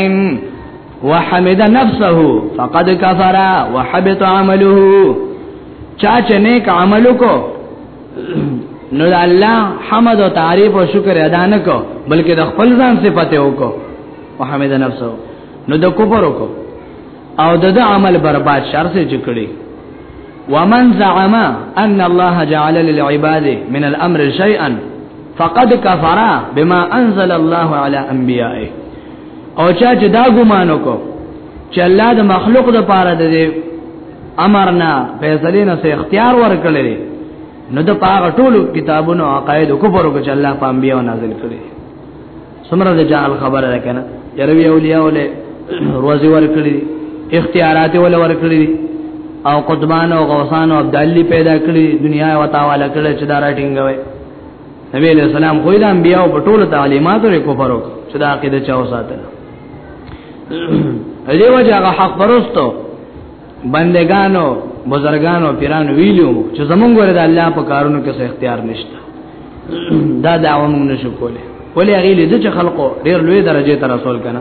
وحمد نفسه فقد كفر وحبط عمله چا چې نیک عمل کو نو الله حمد او تعریف او شکر ادا نه کو بلکې د خپل ځان صفته وکړو وحمد نفسه نو د کفر وکړو او د د عمل برباد شر سه جکړي ومن زعم ان الله جعل للعباد من الامر شيئا فقد كفر بما انزل الله على انبيائه او چا چې دا ګمانو کو چې الله د مخلوق د پاره د امر نه فیصله نه سه اختیار ورکړي نو د پاره ټولو کتابونو عقاید کو پرو چې الله پام بیا نازل کړي سمره د جهل خبره ده کنه یروی اولیاء ولې روزي ورکړي اختیارات ولې ورکړي او قدمان او غوسان او عبداللی پیدا کړی دنیا او تعالی کړی چې دا راټینګوي نبی علیہ السلام خو د انبیاء په ټولو تعلیماتو لري کو پرو چې دا عقیده چا وساتله دې وجه هغه حق پرستو بندگانو بزرگانو پیرانو ویلو چې زمونږ ور د الله په کارونو کې څه اختیار نشته دا دا موږ نشو کولای ولې هغه لید چې خلقو ډیر لوی درجه ته رسول کنا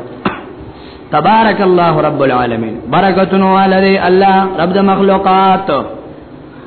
تبارک الله رب العالمین برکتونو علی الله رب د مخلوقات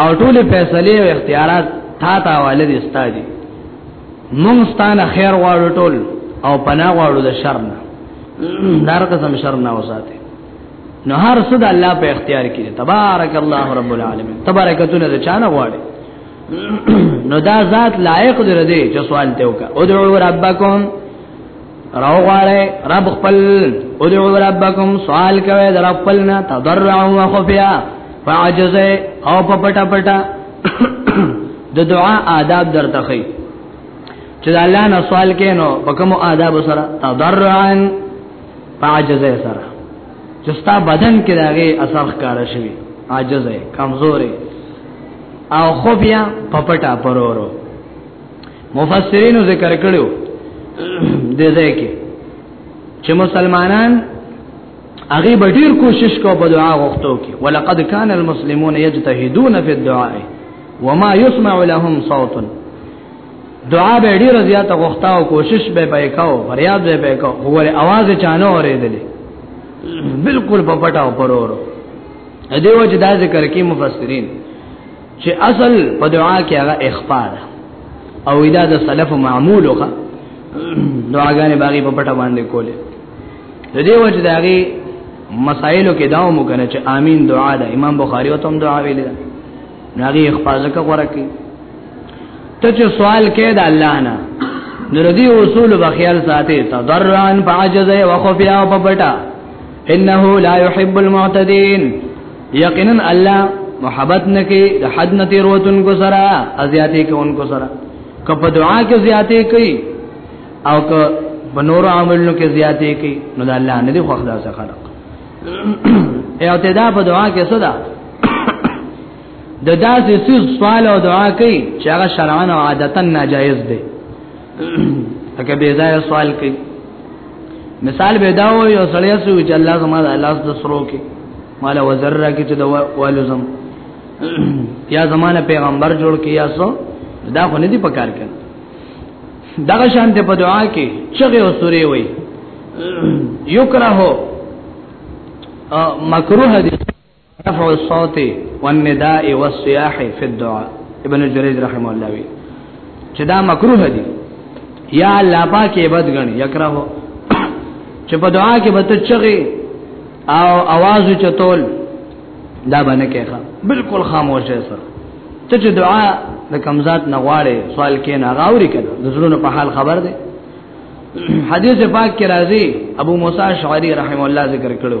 او ټول فیصله او اختیارات تا ته حواله دي ستادي مونږ ستانه خیر غواړو ټول او پناه غواړو د شر نه دار قسم شر نه وساته نو هر څه د الله په اختیار کې تبارک الله رب العالمین تبارکتونه د چانه غواړي نو دا ذات لایق دی چې سوال ته وکړه ادعوا ربکم راو غواړی رب خپل ادعو ربکم سوال کوي در خپلنا تضرع او خفیا فعجز او پټا پټا د دعا آداب درته خي چې الله نه سوال کینو په کوم آداب سره تضرعا فعجز سره چې ستا بدن کې داغه اثر ښکار شي عاجز کمزوري او خفیا پپټا پرورو مفسرینو ذکر کړو د دې کې چې مسلمانان هغه به ډیر کوشش کوي په دعا غوښتو کې ولقد کان المسلمون یجتهدون فی الدعاء وما يسمع لهم صوت دعا به ډیر زیات غوښتا او کوشش به پې کاو فریاد به پې کاو وګوره आवाज چانه اورېدلې بالکل په پټاو پرورو دیو چې دا ذکر کې مفسرین چې اصل په دعا کې هغه اخفاء ده او دا د سلف معمول وکړه دعاګانې باغی په پټه باندې کولې د دې وجه داغي مسائلو کې داو مو کنه چې امين دعا ده امام بخاری او تم دعا ویل ده ناغي اخفاء زکه غوړه کې ته چې سوال کې ده الله نه نردی اصول بخیال ساته تضرعا فعجز وخفیا وبټا انه لا يحب المعتدين یقینا الله محبت نه کوي د حد نه تیر وتون کو سره ازیاتې کوون کو سره که په دعا کې زیاتې کوي او که بنور عملونو کې زیاتې کوي نو د الله نه دی خوښ دا څه خلق اعتدا په دعا کې څه ده د داسې سوال او دعا کوي چې هغه شرعاً او عادتاً ناجایز دی اګه به ځای سوال کوي مثال به دا و یو سړی سو چې الله زما د الله د سرو کې مال وزر را کې چې د والزم یا زمانه پیغمبر جوړ کې یا سو دا خو نه دی پکار کړ دغه شان ته په دعا کې چغه او سوري وي یکره مکروه دي رفع الصوت والنداء والصياح في الدعاء ابن جريج رحم الله وی چې دا مکروه دي یا الله پاک یې بد غني یکره چې په دعا کې به تچغي او आवाज چتول دا باندې کېخه بالکل خاموش یې سره ته چې دعا د کمزات نه غواړي سوال کې نه غاوري کړه د زړونو په حال خبر دی حدیث پاک کې راځي ابو موسی شعری رحم الله ذکر کړو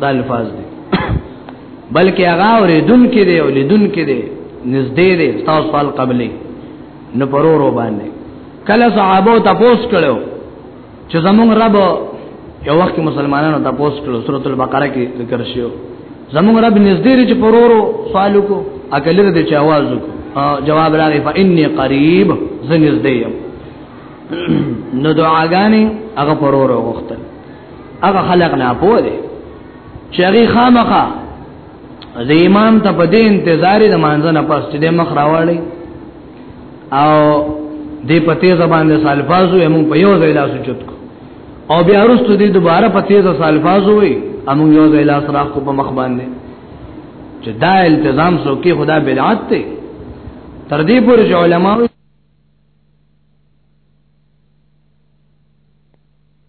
دا الفاظ دي بلکې هغه اوریدون کې دی او لیدون کې دی نږدې دی تاسو فال قبلې نو پرورو باندې کله صحابه تاسو کړو چې زمونږ رب یو وخت مسلمانانو تاسو کړو سورۃ البقره کې ذکر شیو زمونږ رب نږدې دی چې پرورو سوالو کو اکل دې چې आवाज وکړو جواب راغی فإني قریب زنځدې نو دعاګانې هغه پرورو وختل هغه خلق نه پوه دي چې هغه خامخه د امام ته په دې انتظار د مانځ نه پس چې د مخ راوړي او د پته زبان د سالفازو هم په یو ځای لاس چوت کو او بیا وروسته دې دوباره پته د سالفازو وي هم یو ځای لاس راخ کو په مخ باندې چې دا التزام سو کې خدا بدعت ته تر دې پورې علماء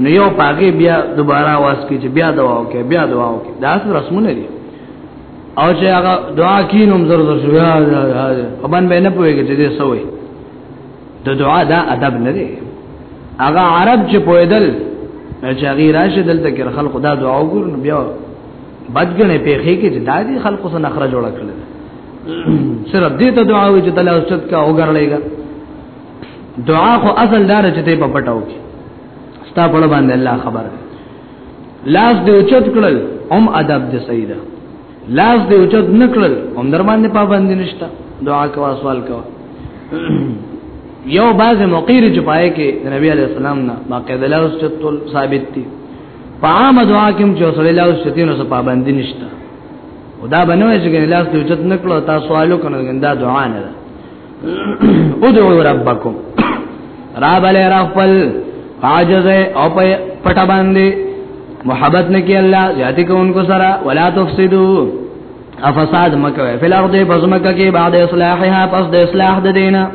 نو یو پاګه بیا دوباره आवाज کوي چې بیا دعا وکړي بیا دعا وکړي دا څه رسمونه دي او چې هغه دعا کینوم زر زر شو په باندې به نه پوهیږي چې دې سوې د دعا دا ادب نه دی هغه عرب چې پوهیدل چې هغه راشه دلته کې خلق دا دعا وګور نو بیا بدګنه پیخې کې چې دا دي خلق سره اخره جوړ کړل صرف دې ته دعا وي چې تعالی اوچت کا وګرلېګا دعا خو اصل دار چې ته په پټاو کې ستا په باندې الله خبر لاس دې اوچت کړل هم ادب دې صحیح ده لاس دې اوچت نکړل هم در باندې پابند نشته دعا کوا سوال کوا یو باز مقیر چې پای کې نبی علی السلام نه باقاعده لاس چتول ثابت دي په عام دعا کې چې صلی الله علیه وسلم سره پابند نشته خدا بنوي چې لاس دې اوچت نکړل تاسو سوالو کنه دا دعا نه ده ادعو ربکم را بلې را خپل عاجز او په پټه باندې محبت نه کې الله ذاتي کوونکو سره ولا تفسدو افساد مکوي فل ارض بزمک کې بعد اصلاحها پس د اصلاح د دینه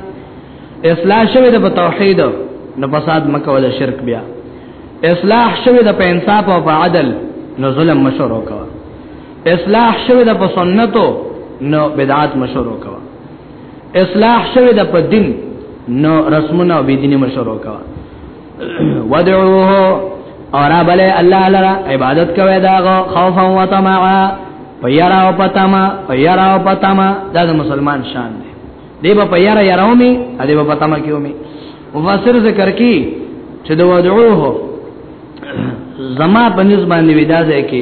اصلاح شوه د توحید نو فساد مکول شرک بیا اصلاح شوه د انصاف او عدل نو ظلم مشورو کوا اصلاح شوه د سنتو نو بدعات مشورو کوا اصلاح شوه د په دین نو رسمونه او بيدینه مشورو کا ودعوه اور بل الله لرا عبادت کوي دا خوف او طمع پيرا او پتما پيرا او پتما دا د مسلمان شان دی دی په پيرا يرومي ا دی په پتما کیومي مفسر ذکر کی چې د ودعوه زما په نسبت باندې ودا ځکه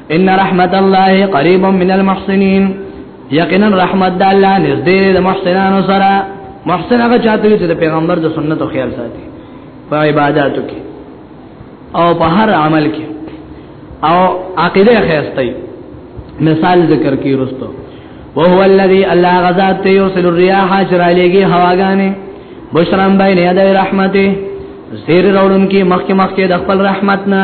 ان رحمت الله قريب من المحسنين یقینا رحمت د الله نږدې د محسنانو سره محسن هغه چاته چې د پیغمبر د سنتو خیال ساتي په عبادتو کې او په هر عمل کې او عقیده خیرستای مثال ذکر کی رستو وهو الذي الله غزاد يوصل الرياح شراليږي هواګانې بشرم بین یدی رحمته زیر راولون کی مخک مخک د خپل رحمتنا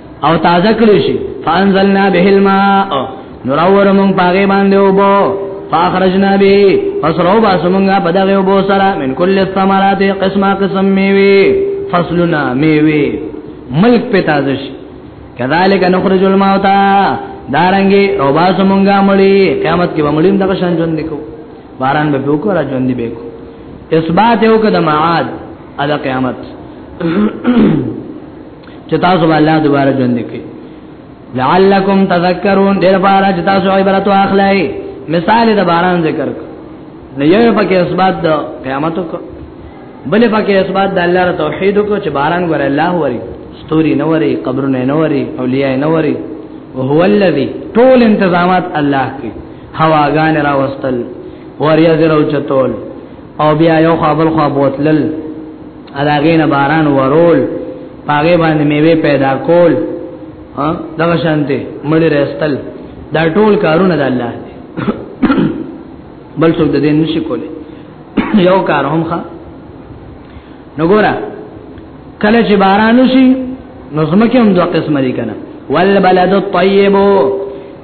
او تازه کړی شي فانزلنا به الماء نورور مون پاګې باندې وبو فاخرجنا به پس رو با سمونګه په دغه وبو سره من کل الثمرات قسمه قسم میوي فصلنا میوي ملک په تازه شي کذالک نخرج الموتى دارنګي او با سمونګه مړي قیامت کې به مړیم دغه شان ژوند کو باران به وکړه را ژوند به کو اثبات یو کده معاد ادا قیامت چې تاسو به الله دوباره ژوند کړئ لعلکم تذکرون دیر بار چې تاسو عبرت واخلئ مثال د باران ذکر نه یو پکې اسباد د قیامت کو بلې پکې اسباد د الله توحید کو چې باران ور الله وری ستوري نه وری قبرونه نه وری اولیاء نه وری وهو الذی ټول انتظامات الله کی هواګان را وستل وریا زرو چتول او بیا یو خپل خو بوتلل الاغین باران ورول پاګې باندې میوه پیدا کول ها دا شانته مړی رستل دا ټول کارونه د الله دی بل څوک د دې نشي کولی یو کار هم ښه نو ګوره کله چې باران وشي نو زمکه هم دوه قسم دي کنه والبلد الطيب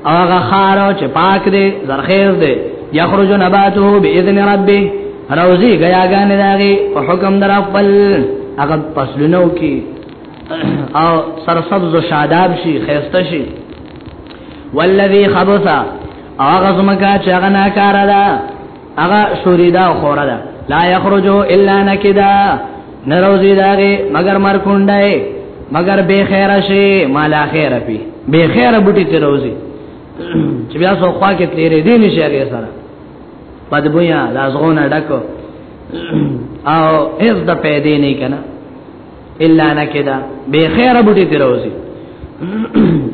هغه خار چې پاک دی زرخیز دی یخرج نباته باذن ربه روزی غیاګان داغي په حکم در خپل هغه فصلونو کې او سرسبز و شاداب شي خيسته شي والذي خبث هغه زمکا چې هغه ناکاره ده هغه شوري دا خوره ده لا یخرجو الا نکدا نروزی داغه مگر مر کونډای مگر به خیر شي مال خیر پی به خیر بوټي ته روزي چې بیا سو خوا کې تیرې دي نشي هغه سره پد بویا لازغونه ډکو او هیڅ د پیدې نه کنا الا نکدا به خیر بوټي ته روزي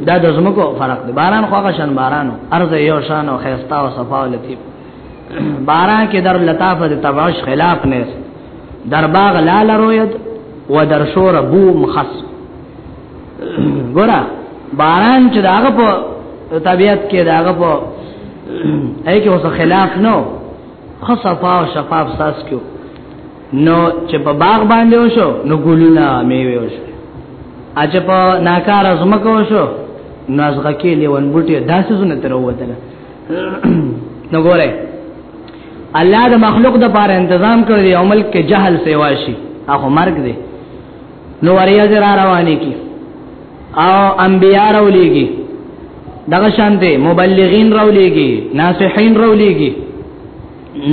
دا د زمکو فرق دی باران خو هغه شان بارانو ارزه یو شان او خيستا او صفا او لطیف بارا کې در لطافت تباش خلاف نه در باغ لال روید و در شور بو مخص ګورا باران چې داغه په طبيعت کې داغه په اې کې اوس خلاف نو خصفا او شفاف ساس کیو نو چې په باغ باندې وشو نو ګلونه میوه وشو اچ په ناکار زمکو وشو نو ازغه کې لیوان بوټي داسې زونه تر وته نو ګوره الله د مخلوق د پاره تنظیم کړی دی او ملک کې جهل سیوا شي هغه مرګ دی نو وریا زرا رواني کی او انبیا راولېږي دغه شان دی مبلغین راولېږي ناصحین راولېږي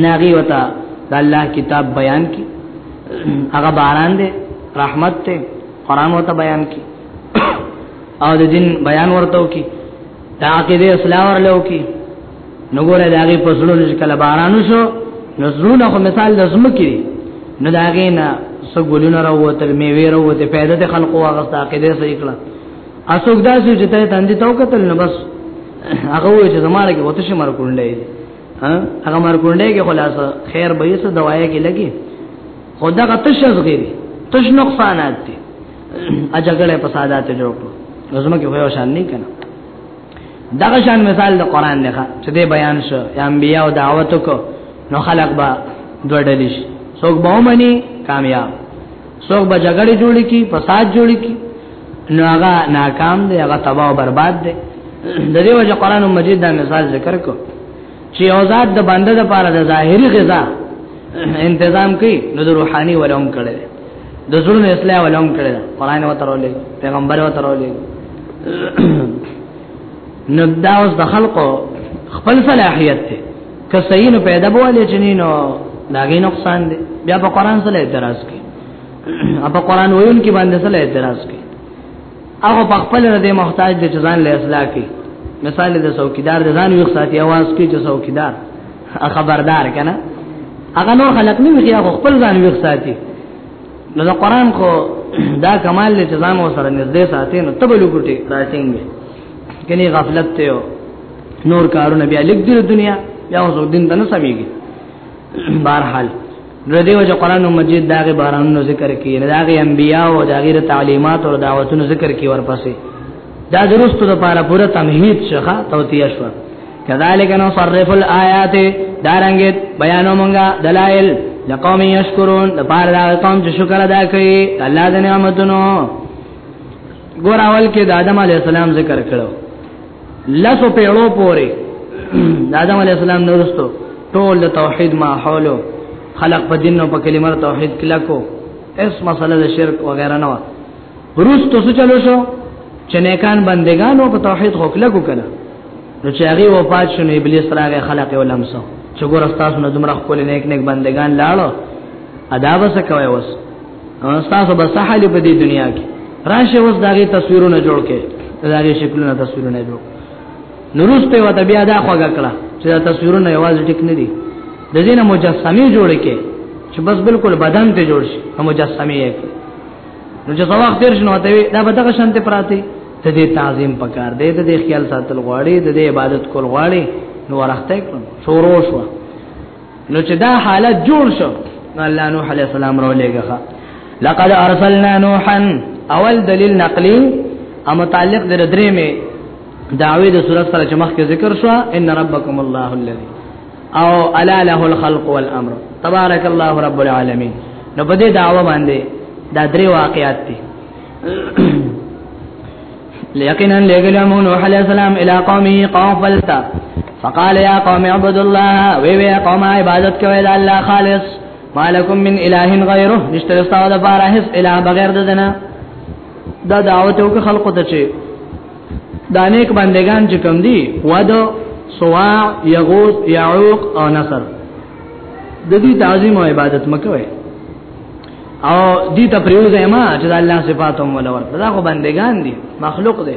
ناغي وتا د الله کتاب بیان کی هغه باران دی رحمت ته قران وته بیان کی او د دین بیان ورته کی دا کې دې اصلاح ورلو کې نو ګوره دا کې پسړو نش کله بارانو شو نو زونه خو مثال د زمکې نو دا کې نه سګولونه راوته میوه راوته پیدا ته خلقو هغه دا کې دې صحیح کړه اسوک دا چې ته تاندې تو کتل نو بس هغه وې چې زماره کې وته شمار کولای ها هغه مر کولای کې خلاص خیر به یې څه دوايا کې لګي خو دغه تشز غیر تش نقصانات دي اجګړې په ساده ته جوړ کړو لازمه کې وایو شان نه کنه دغه شان مثال د قران نه چې دې بیان شو یا انبیا او دعوت کو نو خلق با دوړل شي څوک به ومني کامیاب څوک به جګړې جوړ کی فساد جوړ کی نو هغه ناکام دی هغه تباہ او برباد دی د دې وجه قران مجید دا مثال ذکر کو چې اوزاد د بنده لپاره د ظاهري غذا انتظام کوي نو د روحاني ولوم کړي د زړونو اصلاح ولوم کړي قران وترولې پیغمبر وترولې نو دا اوس د خلقو خپل صلاحيت ته که صحیح نو پیدا بوله جنینو داګه نقصان دی بیا په قران سره اعتراض کوي په قران ویون کې باندې سره اعتراض کوي هغه په خپل نه دی محتاج دی ځان له اصلاح کی مثال د څوکیدار د ځان یو ساتي आवाज کوي چې څوکیدار خبردار کنه هغه نور خلق نه وی هغه خپل ځان یو ساتي نو دا قران خو دا کمال له ځان و سره نږدې ساتي نو تبه لوګټي راټینګ کني غفلت ته نور کارونه بیا لګ دنیا یا اوس دین ته نه سميږي بهر حال نو دیو چې قران مجید داغه بارانونو ذکر کوي نه داغه انبیا او داغه تعلیمات او دعوتونو ذکر کوي ورپسې دا درستو لپاره پوره تمهید شخه توتیه شو کذالک نصرف الایات دارنګ بیانو مونږه دلائل لقوم یشکرون د پاره دا قوم چې شکر ادا کوي الله د نعمتونو ګور اول کې د آدم علی السلام ذکر کړو لاسو پیړو پورې د آدم علی السلام نورستو ټول د توحید ماحولو خلق په دین او په کلمه توحید کلکو اس مسله د شرک وغیرہ نه ورستو څه چلو شو چې نیکان بندگانو په توحید خو کلکو کړه نو چې هغه وفات شونه ابلیس راغی خلق یې ولمسو چې ګور استاد نو دمر خپل نیک نیک بندگان لاړو ادا وسه کوي وسه تاسو به سحل په دې دنیا کې راشه اوس داغه تصویرونه جوړ کړي داغه شکلونه تصویرونه جوړ نورسته و بیا دا خوګه کړه چې دا تصویرونه یوازې ټیک نه دي د دې نه مجسمه جوړ کړي چې بس بالکل بدن ته جوړ شي نو مجسمه یې کړي نو چې څو وخت تیر شنو ته دا به دغه شانته پراته ته دې تعظیم پکار دې ته دې خیال ساتل غواړي دې عبادت کول غواړي نو ورخته کړو شورو شو نو چې دا حالت جوړ شو نو الله نوح عليه السلام رو لګه لقد ارسلنا نوحا اول دلیل نقلی او متعلق در درې می دعوی د صورت سره چې مخکې ذکر شو ان ربکم الله الذی او الا له الخلق والامر تبارك الله رب العالمین نو په دې دعوه باندې دا درې واقعات دي لیقینا لګل مو نوح علیہ السلام الی قومه قوم فلتا فقال یا قوم عبد الله وی وی قوم عبادت کوي د الله خالص مالکم من اله غیره نشته استاد بار هیڅ اله بغیر د دنا دا دعوت او خلق ته چي دا نیک بندگان چې کوم دي ود سوا یغوس یعوق او نصر د دې تعظیم او عبادت مکوئ او دي ته پریوزه ما چې د الله صفاتو مولا ورته دا خو بندگان دي مخلوق دي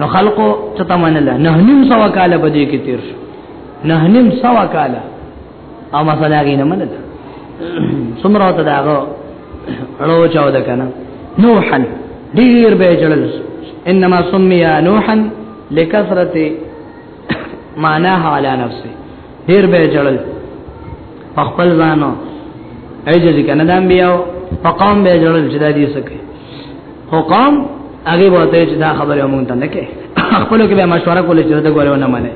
نو خلقو ته تمنل نه نیم سو کاله بده کې تیر شو نه نیم سو کاله او مسله غي نه منل سمره ته داغو اړو چاو د کنه نوحا ډیر به جلل انما سمي نوحا لكثرت معناها على نفسه ډیر به جړل خپل ځانو ایجز کنه د انبیاو فقام به جړل چې د دې سکه حکم هغه وته چې دا خبره مونږ ته نه کې خپل کې به مشوره کولې چې دا ګورونه مانه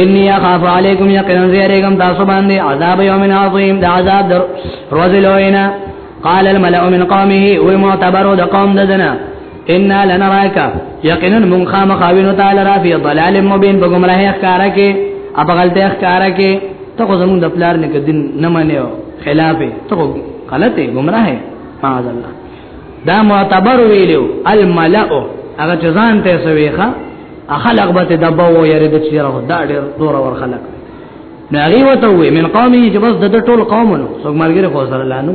انی اخاف علیکم یقینا زیریکم تاسو باندې عذاب یوم عظیم د عذاب در روز لوینا قال الملأ من قومه و معتبروا د قوم ددنه ان لنراک یقینا من خام خاوینو تعالی را فی ضلال مبین بگمراه اخکارا کې اب غلطه اخکارا کې ته خو زمون د پلار نه کدین نه منیو خلاف ته غلطه گمراه معاذ الله دا معتبر ویلو الملأ هغه ځان ته سویخه خلق به دبو یری د چیرې دا ډیر دور ور خلق ناغي وته وي من قومي چې بس د ټول قومونو څوک مرګره خو سره لانو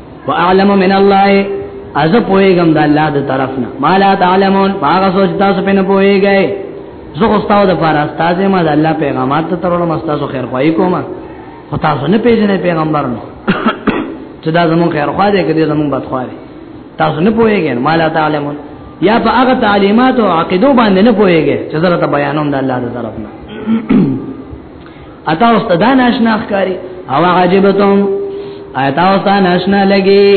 واعلم من الله از پویګم د الله د طرف نه ما لا تعلمون باغ سوچ تاسو په نه پویګی زه خو تاسو د پاره استاد ما د الله پیغامات ته ترونه مستاسو خیر خوای کوم خو تاسو نه پیژنې پیغمبر نو چې دا زمون خیر خوا دې کړي زمون بد خوا دې تاسو نه پویګی ما لا تعلمون یا په هغه تعلیمات او عقیدو باندې نه پویګی چې زه ته بیانوم د الله د طرف نه اتا اوس دا ناشنا ښکاری او عجبتم اتا اوس دا ناشنا لګي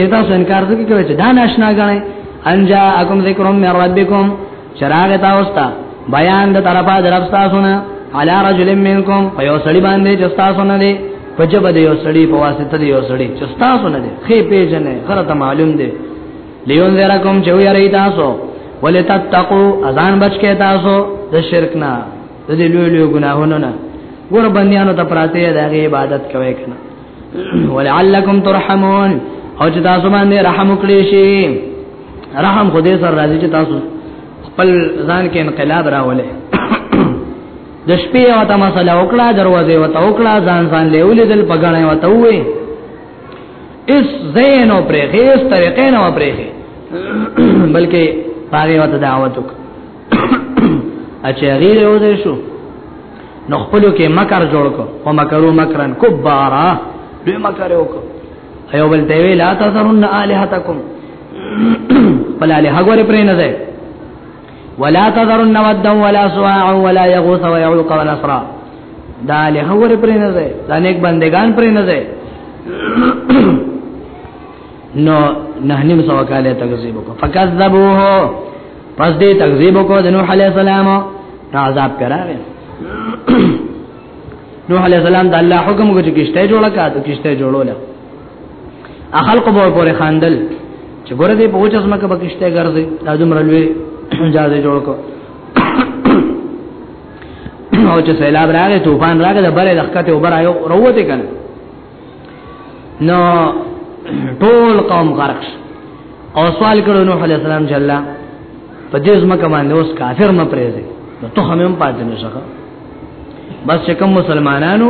اته سن کار دې کوي چې دا ناشنا غني انجا اکم ذکرم من ربکم چراغ تا اوستا بیان د طرفه درف تاسو نه علی رجل منکم په یو سړي باندې چې تاسو نه دي پجب د یو سړي په واسطه د یو سړي چې تاسو نه دي خې پیژنې خره معلوم دي لیون ذرکم چې وی ری تاسو ولتتقو اذان بچ کې تاسو د شرک نه د دې لوی لوی ګناهونو نه ګور بنديانو ته پراته د عبادت کوي کنه ولعلکم ترحمون او چې تاسو باندې رحم وکړي شي رحم خدای سره راځي چې تاسو خپل ځان کې انقلاب راولې د شپې او ته مسله وکړه دروازه وته وکړه ځان ځان له ولیدل پګړې وته وې اس زینو پرې هیڅ طریقې نه پرې بلکې پاره وته دعوت وکړه اچ غیر یو ځای شو نو خپل کې مکر جوړ کو او مکرو مکرن کبارا دوی مکر یو کو ایو بل دی وی لا تذرن الہتکم بل الہ غره پرې نه ده ولا تذرن ودا ولا سواع ولا يغوث ويعوق ونسرا دا الہ غره پرې نه ده دا نیک بندگان پرې نه ده نو نه نیم سو کاله تکذیب کو فکذبوه پس دې تکذیب کو د نوح علی السلام عذاب کراوي نوح علی السلام د الله حکم کو چې کشته جوړه کا ته کشته جوړول اخلق به پورې خاندل چې ګوره دې پوهچ اسمه کې بکشته ګرځي دا دومره لوی جاده جوړ کو او چې سیلاب راغی طوفان راغی د بره لخته وبرايو وروته کنه نو ټول قوم غرق شو او سوال کړو نوح علی السلام چې الله په دې ځمکه باندې اوس کافر نه پریږدي نو ته هم پاتې نشو بس چې کوم مسلمانانو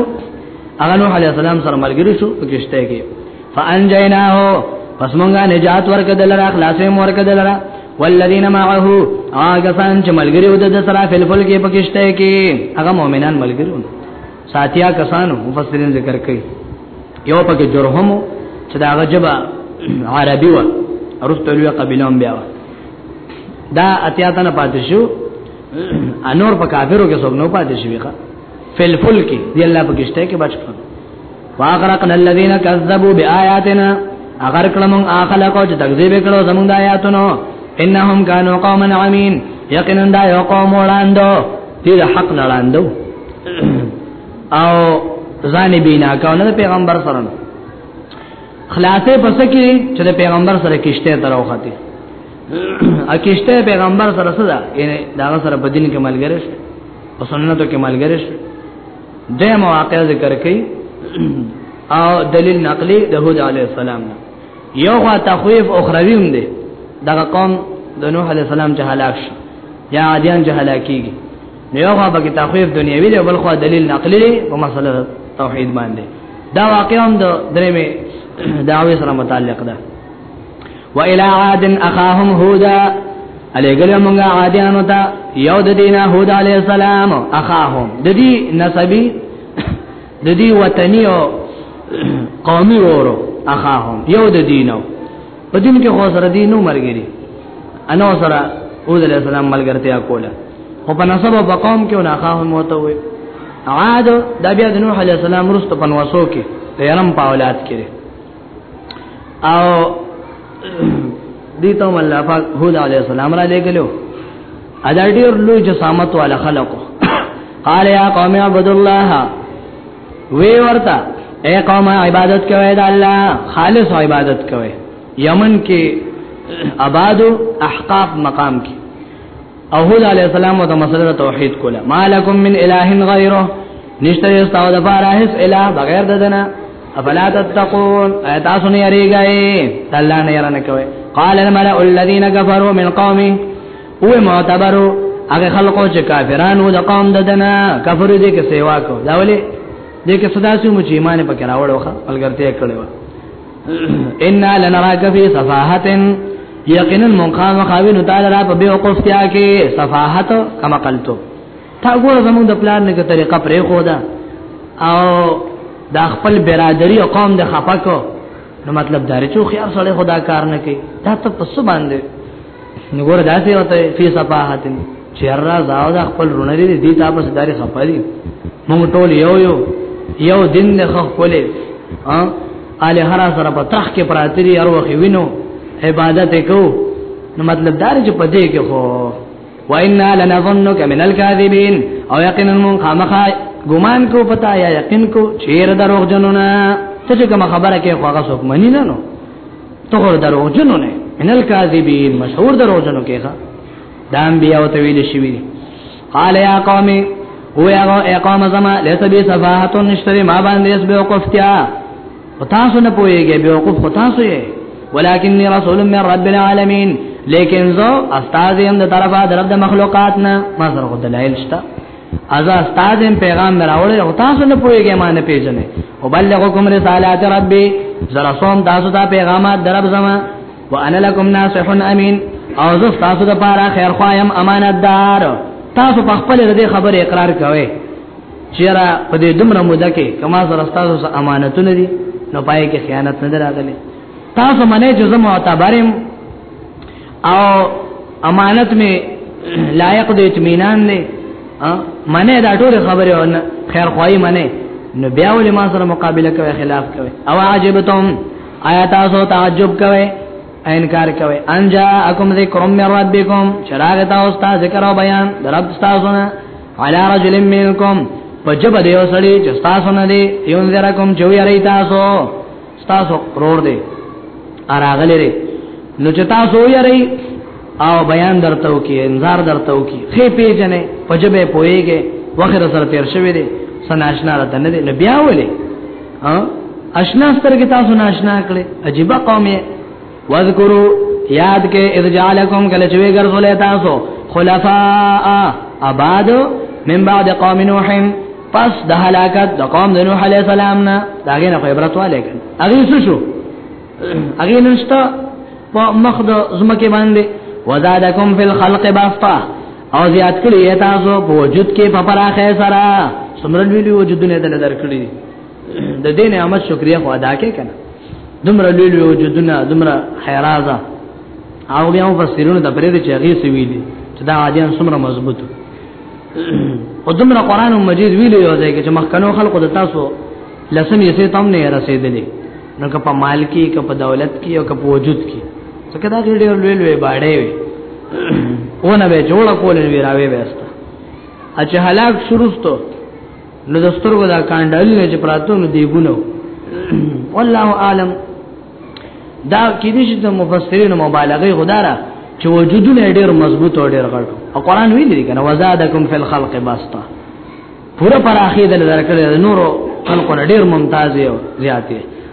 هغه نوح علی السلام سره ملګری شو په کشته کې فانجیناه پس مونږه نجات ورکړل را خلاصې مور کړل را والذین معه هغه سان چې ملګری و د سره فلفل کې په کشته کې هغه مؤمنان ملګری ساتیا کسانو مفسرین ذکر کوي یو پکې جرهم چې دا غجبه عربي و ارستلوه قبيله هم بیا و دا اتیا تنه پاتې شو انور په کافرو کې څوک نه پاتې شوی ښا فلفل کې دی الله په کشته کې بچ کړ واغرقنا الذين كذبوا بآياتنا اگر کلم اخلقو چې تکذیب کړو زمونږ آیاتونو انهم كانوا قوما عمين یقینا دا یو قوم وړاندو دې د حق نه لاندو او ځان بینا کاو نه پیغمبر سره خلاصې پس کې چې د پیغمبر سره کشته درو خاطر ا کشته پیغمبر سره سره یعنی دا سره په دین کې ملګری شي په سنتو کې ملګری شي د مواقع ذکر کوي او دلیل نقلی د هود علی السلام نه یو خوا تخویف اخروی هم دی دا قوم د نوح علی السلام چې هلاک شي یا عادیان چې هلاکیږي نو یو خوا به تخویف دنیوي دی بل خوا دلیل نقلی دی په مسله توحید باندې دا واقع هم د درېمه دعوی سره متعلق ده و الى عاد اخاهم هودا علی ګلو مونږه عادیانو ته یو د دینه هود علی السلام اخاهم د دې نسبی د دې وطني او قومي ورو اخاهم یو د دینو په دین کې خو سره دینو مرګري انا سره او د اسلام ملګرتیا کوله خو په نسب او قوم کې نه اخاهم وته وي عاد د بیا د نوح علی السلام رسته پنواسو کې د یرم په اولاد کې او دي ته الله پاک هود عليه السلام را لګلو ادا ډیر لوی جسامت والا خلقو قال يا قوم اعبدوا الله وی ورتا اے قوم عبادت کوي د الله خالص عبادت کوي یمن کې آبادو احقاف مقام کې او هود علی السلام د مسله توحید کوله مالکم من اله غیره نشته استاو د پاره هیڅ اله بغیر ددنه افلا تتقون تاسو نه یریږئ الله نه یرنه کوي قال الملأ الذين كفروا من قومه او معتبرو هغه خلقو چې کافرانو د قوم ددنه کفر دي کې سیوا کو دا ولې دې کې صدا سو مچ ایمان پکې راوړوخه ملګرتیا کړو ان لنراک فی صفاحت یقینا مونږه مخاوینو تعالی را په بیوقفتیا کې صفاحت کما قلتو تا ګور زمون د پلان نه طریقه پرې خو ده او دا خپل برادری او قوم د خپکو نو مطلب دا رچو خيار سره خدا کار نه کوي دا ته پس باندې نو ګور داسې وته فی صفاحتن چیر را زاو د خپل رونه دي دي تاسو داري خپلې مونږ ټول یو یو یو دین د خپلې ها اله هر سره په تخ کې پراتی دي هر وخت وینو عبادت کو نو مطلب دار چې پدې کې خو وإنا لنظنك من الكاذبين او یقینا مون خامخا ګمان کو پتا یا یقین کو چیر دروغ جنونه ته کوم خبره کې خو هغه څوک منی نه نو تو غره دروغجنو نه ان الکاذبین مشهور دروغجنو کېخه دا انبیاء او تویل شوی دي قال یا قوم او یا اقام زما لیس بی صفاحت نشتری ما باندې اس به وقفتیا او تاسو نه پويږئ به وقف خو تاسو یې ولکنی رسول من رب العالمین لیکن زو استاد هم د طرفه د رب د مخلوقات نه ما سره دلایل شته ازا استاد پیغام راوړل او تاسو نه پوهیږئ ما نه پیژنې او بلغکم رسالات ربي زرا سوم تاسو ته پیغامات درب زما وانا لكم ناصح امين او زه تاسو ته پاره خیر خوایم امانتدار تاسو په خپل دې خبره اقرار کوئ چیرې په دې دومره موده کې کما سره تاسو سره امانتونه دي نو پای کې خیانت نه راغلي تاسو منه چې زه معتبرم او امانت می لایق د اطمینان دی منه دا ټول خبره ونه خیر خوای منه نو بیا ولې ما سره مقابله کوي خلاف کوي او عجبتم آیا تاسو تعجب کوي انکار کوي ان جاءکم ذکر من ربکم چراغ تاسو ته ذکر او بیان درب تاسو نه علی رجل منکم پجب دیو سړي چې تاسو نه دی یون ذرکم جو یری تاسو تاسو رور دی اراغلی دی نو چې تاسو یری او بیان درته وکي انذار درته وکي خې پیجنې پجبه پويږي وخر سره تیر شوی دی سناشنا راته نه دی نو بیا ولې ها اشنا سترګې تاسو ناشنا کړې عجيبه قومه واذکرو یاد کې اذ جعلکم کله چې وی ګرځول تاسو خلفاء اباد من بعد قوم نوح پس د هلاکت د قوم د نوح علی السلام نه داګه نه عبرت والے کړ اغه څه شو اغه نشتا په مخ د زمکه باندې وزادکم فی الخلق بسطه او زیات کړی تاسو په وجود کې په پراخه سره سمرن ویلی وجودونه دل درکړي د دې نعمت شکریا خو ادا کې کنه دومره لوی لوی وجودونه دومره حیرازه او بیا مفسرونو د پرې چې هغه سی ویلي چې دا عادیان څومره مضبوط او دومره قران مجید ویلي یو ځای کې چې مخکنو خلکو د تاسو لسم یې سه تم نه رسیدلې نو که په مال کې که په دولت کې او که په وجود کې څنګه دا ډېر لوی لوی باړې وي ونه به جوړ کولې وی راوي وستا اچ هلاک شروستو نو د سترګو دا کاندل نه چې پراتو نو دیګونو والله عالم دا کې دې چې د مفسرین مبالغه غدارا چې وجودونه ډېر مضبوط او ډېر غټ او قران ویل دي کنه وزادکم فی الخلق باسطه پورا پر اخی دل درکړه نورو خلقونه ډېر ممتاز یو زیاتې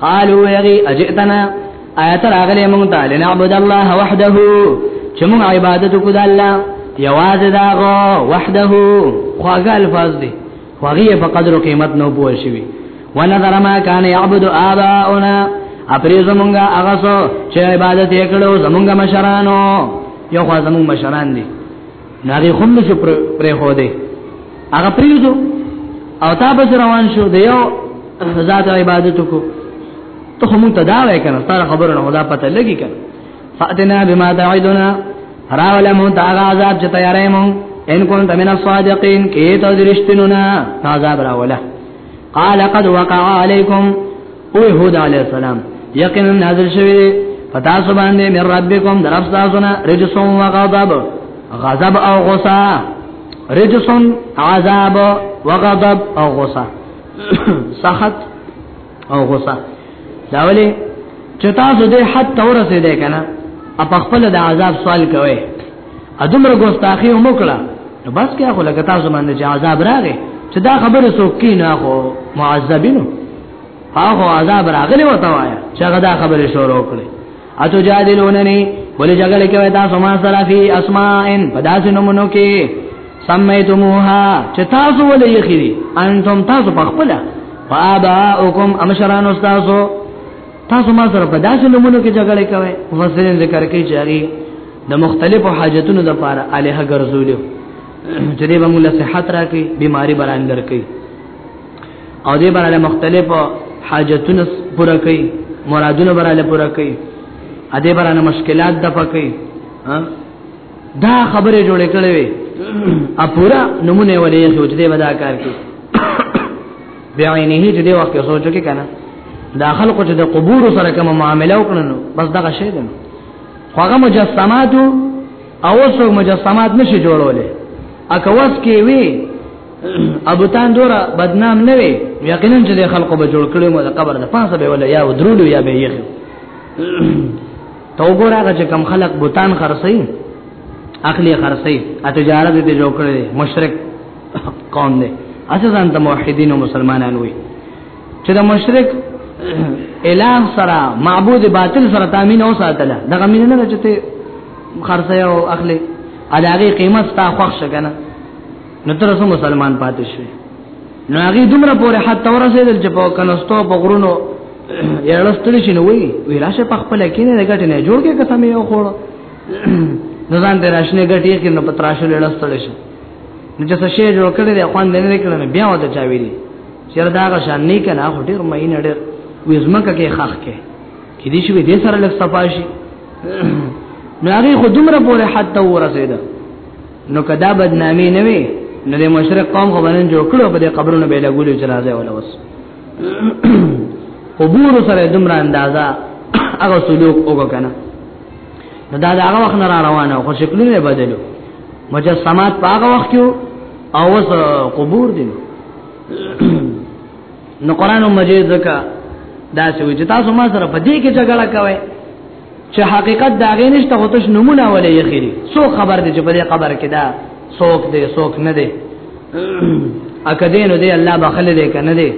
قالوا يغي اجئتنا آیات راغلې مونږ ته لنعبد الله وحده چې مونږ عبادت وکړو د الله یوازې داغه وحده خواږه الفاظ دي خواږه په قدر او قیمت نو پوه شي ونظر ما كان يعبد آباؤنا اپری زمونږه هغه څو چې عبادت یې کړو زمونږه مشرانو یو خوا زمونږ مشران دي ناغي هم نشو پر هو دي هغه پریوزو او تا بس روان شو د یو ذات عبادت کو ته هم ته دا وای کنه ستاره خبره نه دا پته لګی کنه فاتنا بما تعدنا راولا مون دا عذاب چې تیارې مون ان كنت من الصادقين کې ته درشتنونا عذاب راولا قال قد وقع عليكم او يهود عليه السلام یقینا نازل شوی دی پتا سو باندې مې ربکم درف تاسو نه رجسون و غضب غضب او غصه رجسون عذاب و غضب او غصه سخط او غصه دا ولې چې تاسو دې حد تور سه دې کنه اپ خپل د عذاب سوال کوي ادمر ګوستاخی هم وکړه نو بس کې خو لګتا زمانه چې عذاب راغی چې دا خبره سوکې نه خو معذبینو هغه عذاب راغلی وته وایا چې هغه دا خبره شروع کړي اتو جادلونني ولې جګړه کوي تاسو ما سره فی اسماءن پداسې نمونو کې سمیتموها چې تاسو ولې یې خېری انتم تاسو په خپل فاباؤکم امشران استاسو تاسو ما سره په داسې نمونه کې جګړه کوي مفسرین ذکر کوي چې هغه د مختلفو حاجتونو لپاره الها ګرځولیو چې دې به مولا صحت راکړي بيماري بران درکړي او دې باندې مختلفو حاجتونه پوره کړي مرادونه باندې پوره کړي ا دې باندې مشکلات د پکې دا خبره جوړې کړې وي ا پورا نمونه ولې سوچ دې ودا کار کې بیا نه هیڅ دې وخت سوچو کې کنه دا خلکو چې د قبور سره کوم معاملې وکړنو بس دا شی دی هغه مجسمات او اوسو مجسمات نشي جوړولې اکه واس کې وی ابو تان دورا بدنام نه وي یقینا چې د خلکو به جوړ کړي مو د قبر د پاسه به ولا یا ودرولو یا به یې تو ګور هغه چې کم خلک بوتان خرسي اخلي خرسي ا تجارت دې جوړ کړي مشرک قوم دې اته ځان ته موحدین او مسلمانان وي چې د مشرک الہ سره معبود باطل سره تامین او ساتله دغه مين نه چې خرسي او اخلي ا دغه قیمت تا خوښ شګنه نو تر اوسه مسلمان پاتې شو نو هغه دومره پورې حد تور رسیدل چې په کنستو په غرونو یړستل شي نو وی وی راشه په خپل کې نه غټ نه جوړ کې قسم یو خور نو ځان دې راشنه غټي کې نو پتراشل یړستل شي نو چې څه شی جوړ کړی دی خوان دې نه کړنه بیا وته چا ویلي چیر دا غشان نه کنه هغه ډیر مې نه ډیر وزمکه کې خخ کې کې دې شوی دې سره لږ صفاشي نو هغه خو دومره پورې حد ته ورسېده نو کدا بدنامي نه وي نو د مشرک قوم خو باندې جوړ کړو په دې قبرونو به لګولې چې راځي ولا وس قبور سره دمر اندازا هغه سلوک وګکنه نو دا دا هغه وخت نه را روانه خو شکلونه بدلو مجسمات په هغه وخت کې او اوس قبور دي نو قران مجید زکه دا سوي چې تاسو ما سره په دې کې جګړه کوئ چې حقیقت دا غي نشته خو تش نمونه ولې یخري سو خبر دې چې په دې خبر کې دا څوک دې څوک نه دې اکه دې نو دې الله بخل دې کنه دې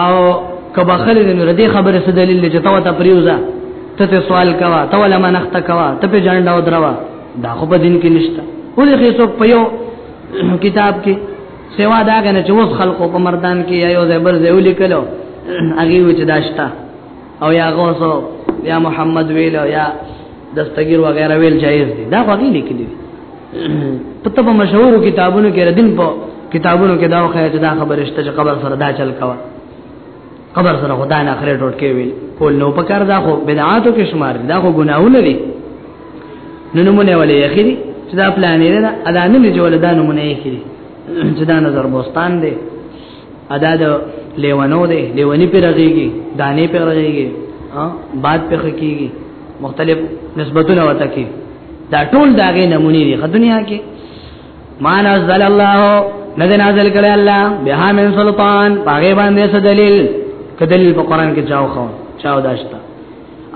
او کبا خل دې نو دې خبره څه دلیل چې توا ته پریوزا ته ته سوال کوا ته ولا منخت کوا ته په جنډا او دروا دا خو په دین کې نشته ولې خې څوک په یو کتاب کې سوا دا غنه چې وس خلقو په مردان کې یا یو زبر زیولې کلو هغه و چې داشتا او یا غوسو یا محمد ویل یا دستګیر وغیرہ ویل جایز دي دا خو غیلي کړي په تب مشهور کتابونو کې ردین په کتابونو کې دا خو چې دا خبره شته چې قبر سره دا چل کوا قبر سره خدای نه اخره ټوټ کې ویل کول نو په کار دا خو بدعاتو کې شمار دا خو ګناونه دي نو نمونه ولې اخیری چې دا پلان یې دا ادا نه جوړه دا نمونه یې اخیری چې دا نظر بوستان دی ادا د لیوانو دی لیوانی پر رغیږي دانې پر رغیږي باد پر خکیږي مختلف نسبتونه وته کی دا ټول داغه نمونی دی په دنیا کې ما نزل الله نه نازل کړي الله به من سلطان هغه باندې څه دلیل کدل په قران کې چاو خو چاو داشتا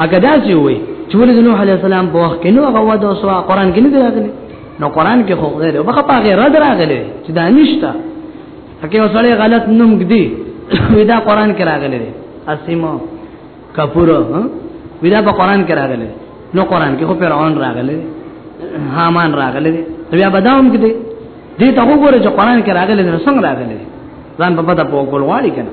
اګه دا چې وي چې ولې نوح علی السلام په وخت کې نو هغه ودا او سوا قران کې نه دی راغلی نو قران کې خو غیر او هغه په غیر رد راغلی چې دا نشته اکه وسړی غلط نوم کدی ودا قران کې راغلی دی اسیمو کپور ودا په قران کې راغلی نو قران کې خو فرعون راغلی حامان راغلی دی بیا بداوم کدی دې ته وګوره چې قران کې راغلی نو څنګه راغلی ځان په پتا په کول واړی کنه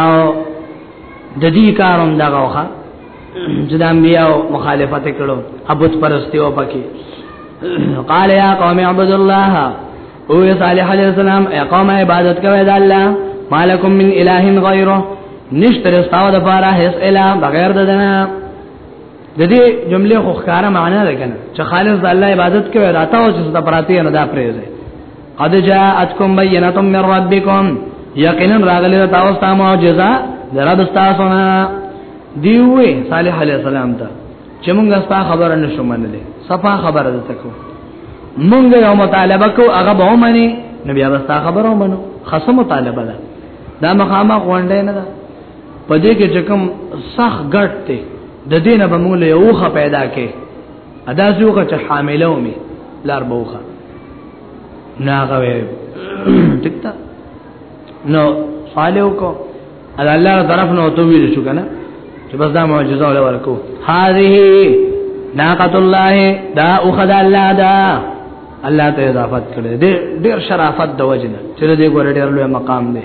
او د دې کاروم دا غوخه چې د انبیانو مخالفت کړو ابوت پرستی و پکې قال یا قوم اعبدوا الله او صالح علیہ السلام اقام عبادت کوي د الله مالکم من اله غیره نشتر استاو د پاره هیڅ اله بغیر ددنه د دې جملې خو ښکارا معنا ده کنه چې خالص د الله عبادت کوي راته او چې د پراتی نه دا پریزه قد جاءتكم بينه من ربكم یقینا راغلی تاسو ته معجزه درب تاسو نه دیوې صالح علی السلام ته چې موږ ستا خبره نشو منلې صفه خبره ده تکو موږ یو مطالبه کو هغه به ومني نبي هغه ستا خبره ومنو خاصه مطالبه ده دا مخامه غونډه نه ده په دې کې چې کوم سخ ګټ ته د دین به موږ له یوخه پیدا کې ادا زوخه چې حامله ومي لار بوخه ناغه وي ټکتا نو صالحو کو ادا الله طرف نو تو ویل شو کنه چې بس دا معجزه ولا ورکو هذه ناقۃ الله دا اخذ الله دا الله ته اضافت کړي ډېر شرافت د وجنه چې دې ګور ډېر لوی مقام دی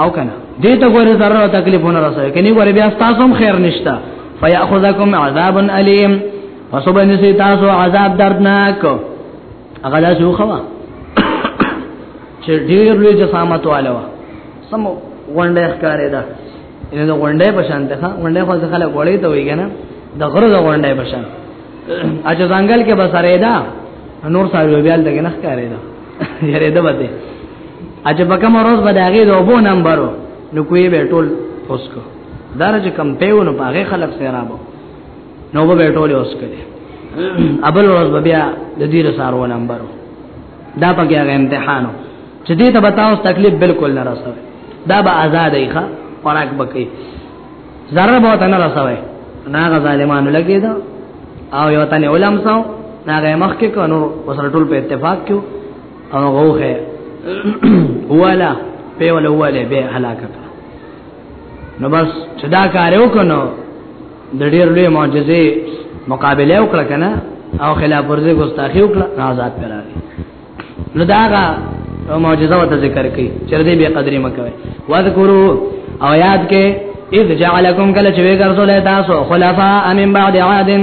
او کنه دې ته ګوره ضرر او تکلیفونه رسوي کني ګوره بیا تاسو هم خیر نشتا فیاخذکم عذاب الیم فصبر نسی تاسو عذاب دردناک هغه داسې وخوا چې ډیر لوی جسامت والو سم غونډه ښکارې ده ان د غونډې په شان ده غونډې خو ځکه غوړې ته وي کنه د غره د غونډې په شان اجه ځنګل کې بسره ده نور ساوی بیا دغه نه ښکارې ده یاره ده بده اجه بکه مروز به داغه د وبو نمبرو نو کوی به ټول اوسکو درجه کم پیونو پاغه خلق سیرابو نو به ټول اوسکلی ابل ورځ بیا د دې سارو نمبرو دا پکې هغه امتحانو چې دې ته بتاو تکلیف بالکل نه رسوي دا به آزاد ای ښا خوراک بکې ضرر به ته نه رسوي ناغه ظالمانو لګي دا او یو تنه علماء سو ناغه مخ کې کو نو وسره ټول په اتفاق کې او غوخه ولا په ولا ولا به هلاکت نو بس چې دا کار وکړو د ډېر لوی معجزې مقابله وکړه کنه او خلاف ورزه ګستاخی وکړه آزاد کراوي نو داغه معجزه وته ذکر کړي چې دې به قدرې مکوي واذکرو او یاد کې اذ جعلکم کله چې وګرځول تاسو خلفاء من بعد عادن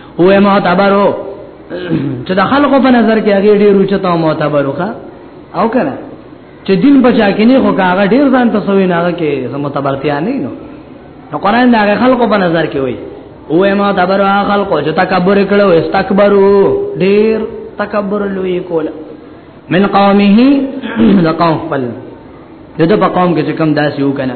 هو معتبرو چې د خلکو په نظر کې هغه ډیر اوچته او معتبرو ښا او کنه چې دین بچا کې نه خو هغه ډیر ځان تسوي نه هغه کې معتبرتیا نه نو نو قران دا خلکو په نظر کې وای او معتبرو خلکو چې تکبر کړو استکبرو ډیر تکبر لوی کول من قومه د قوم خپل دغه په قوم کې چې کم داسې وکنه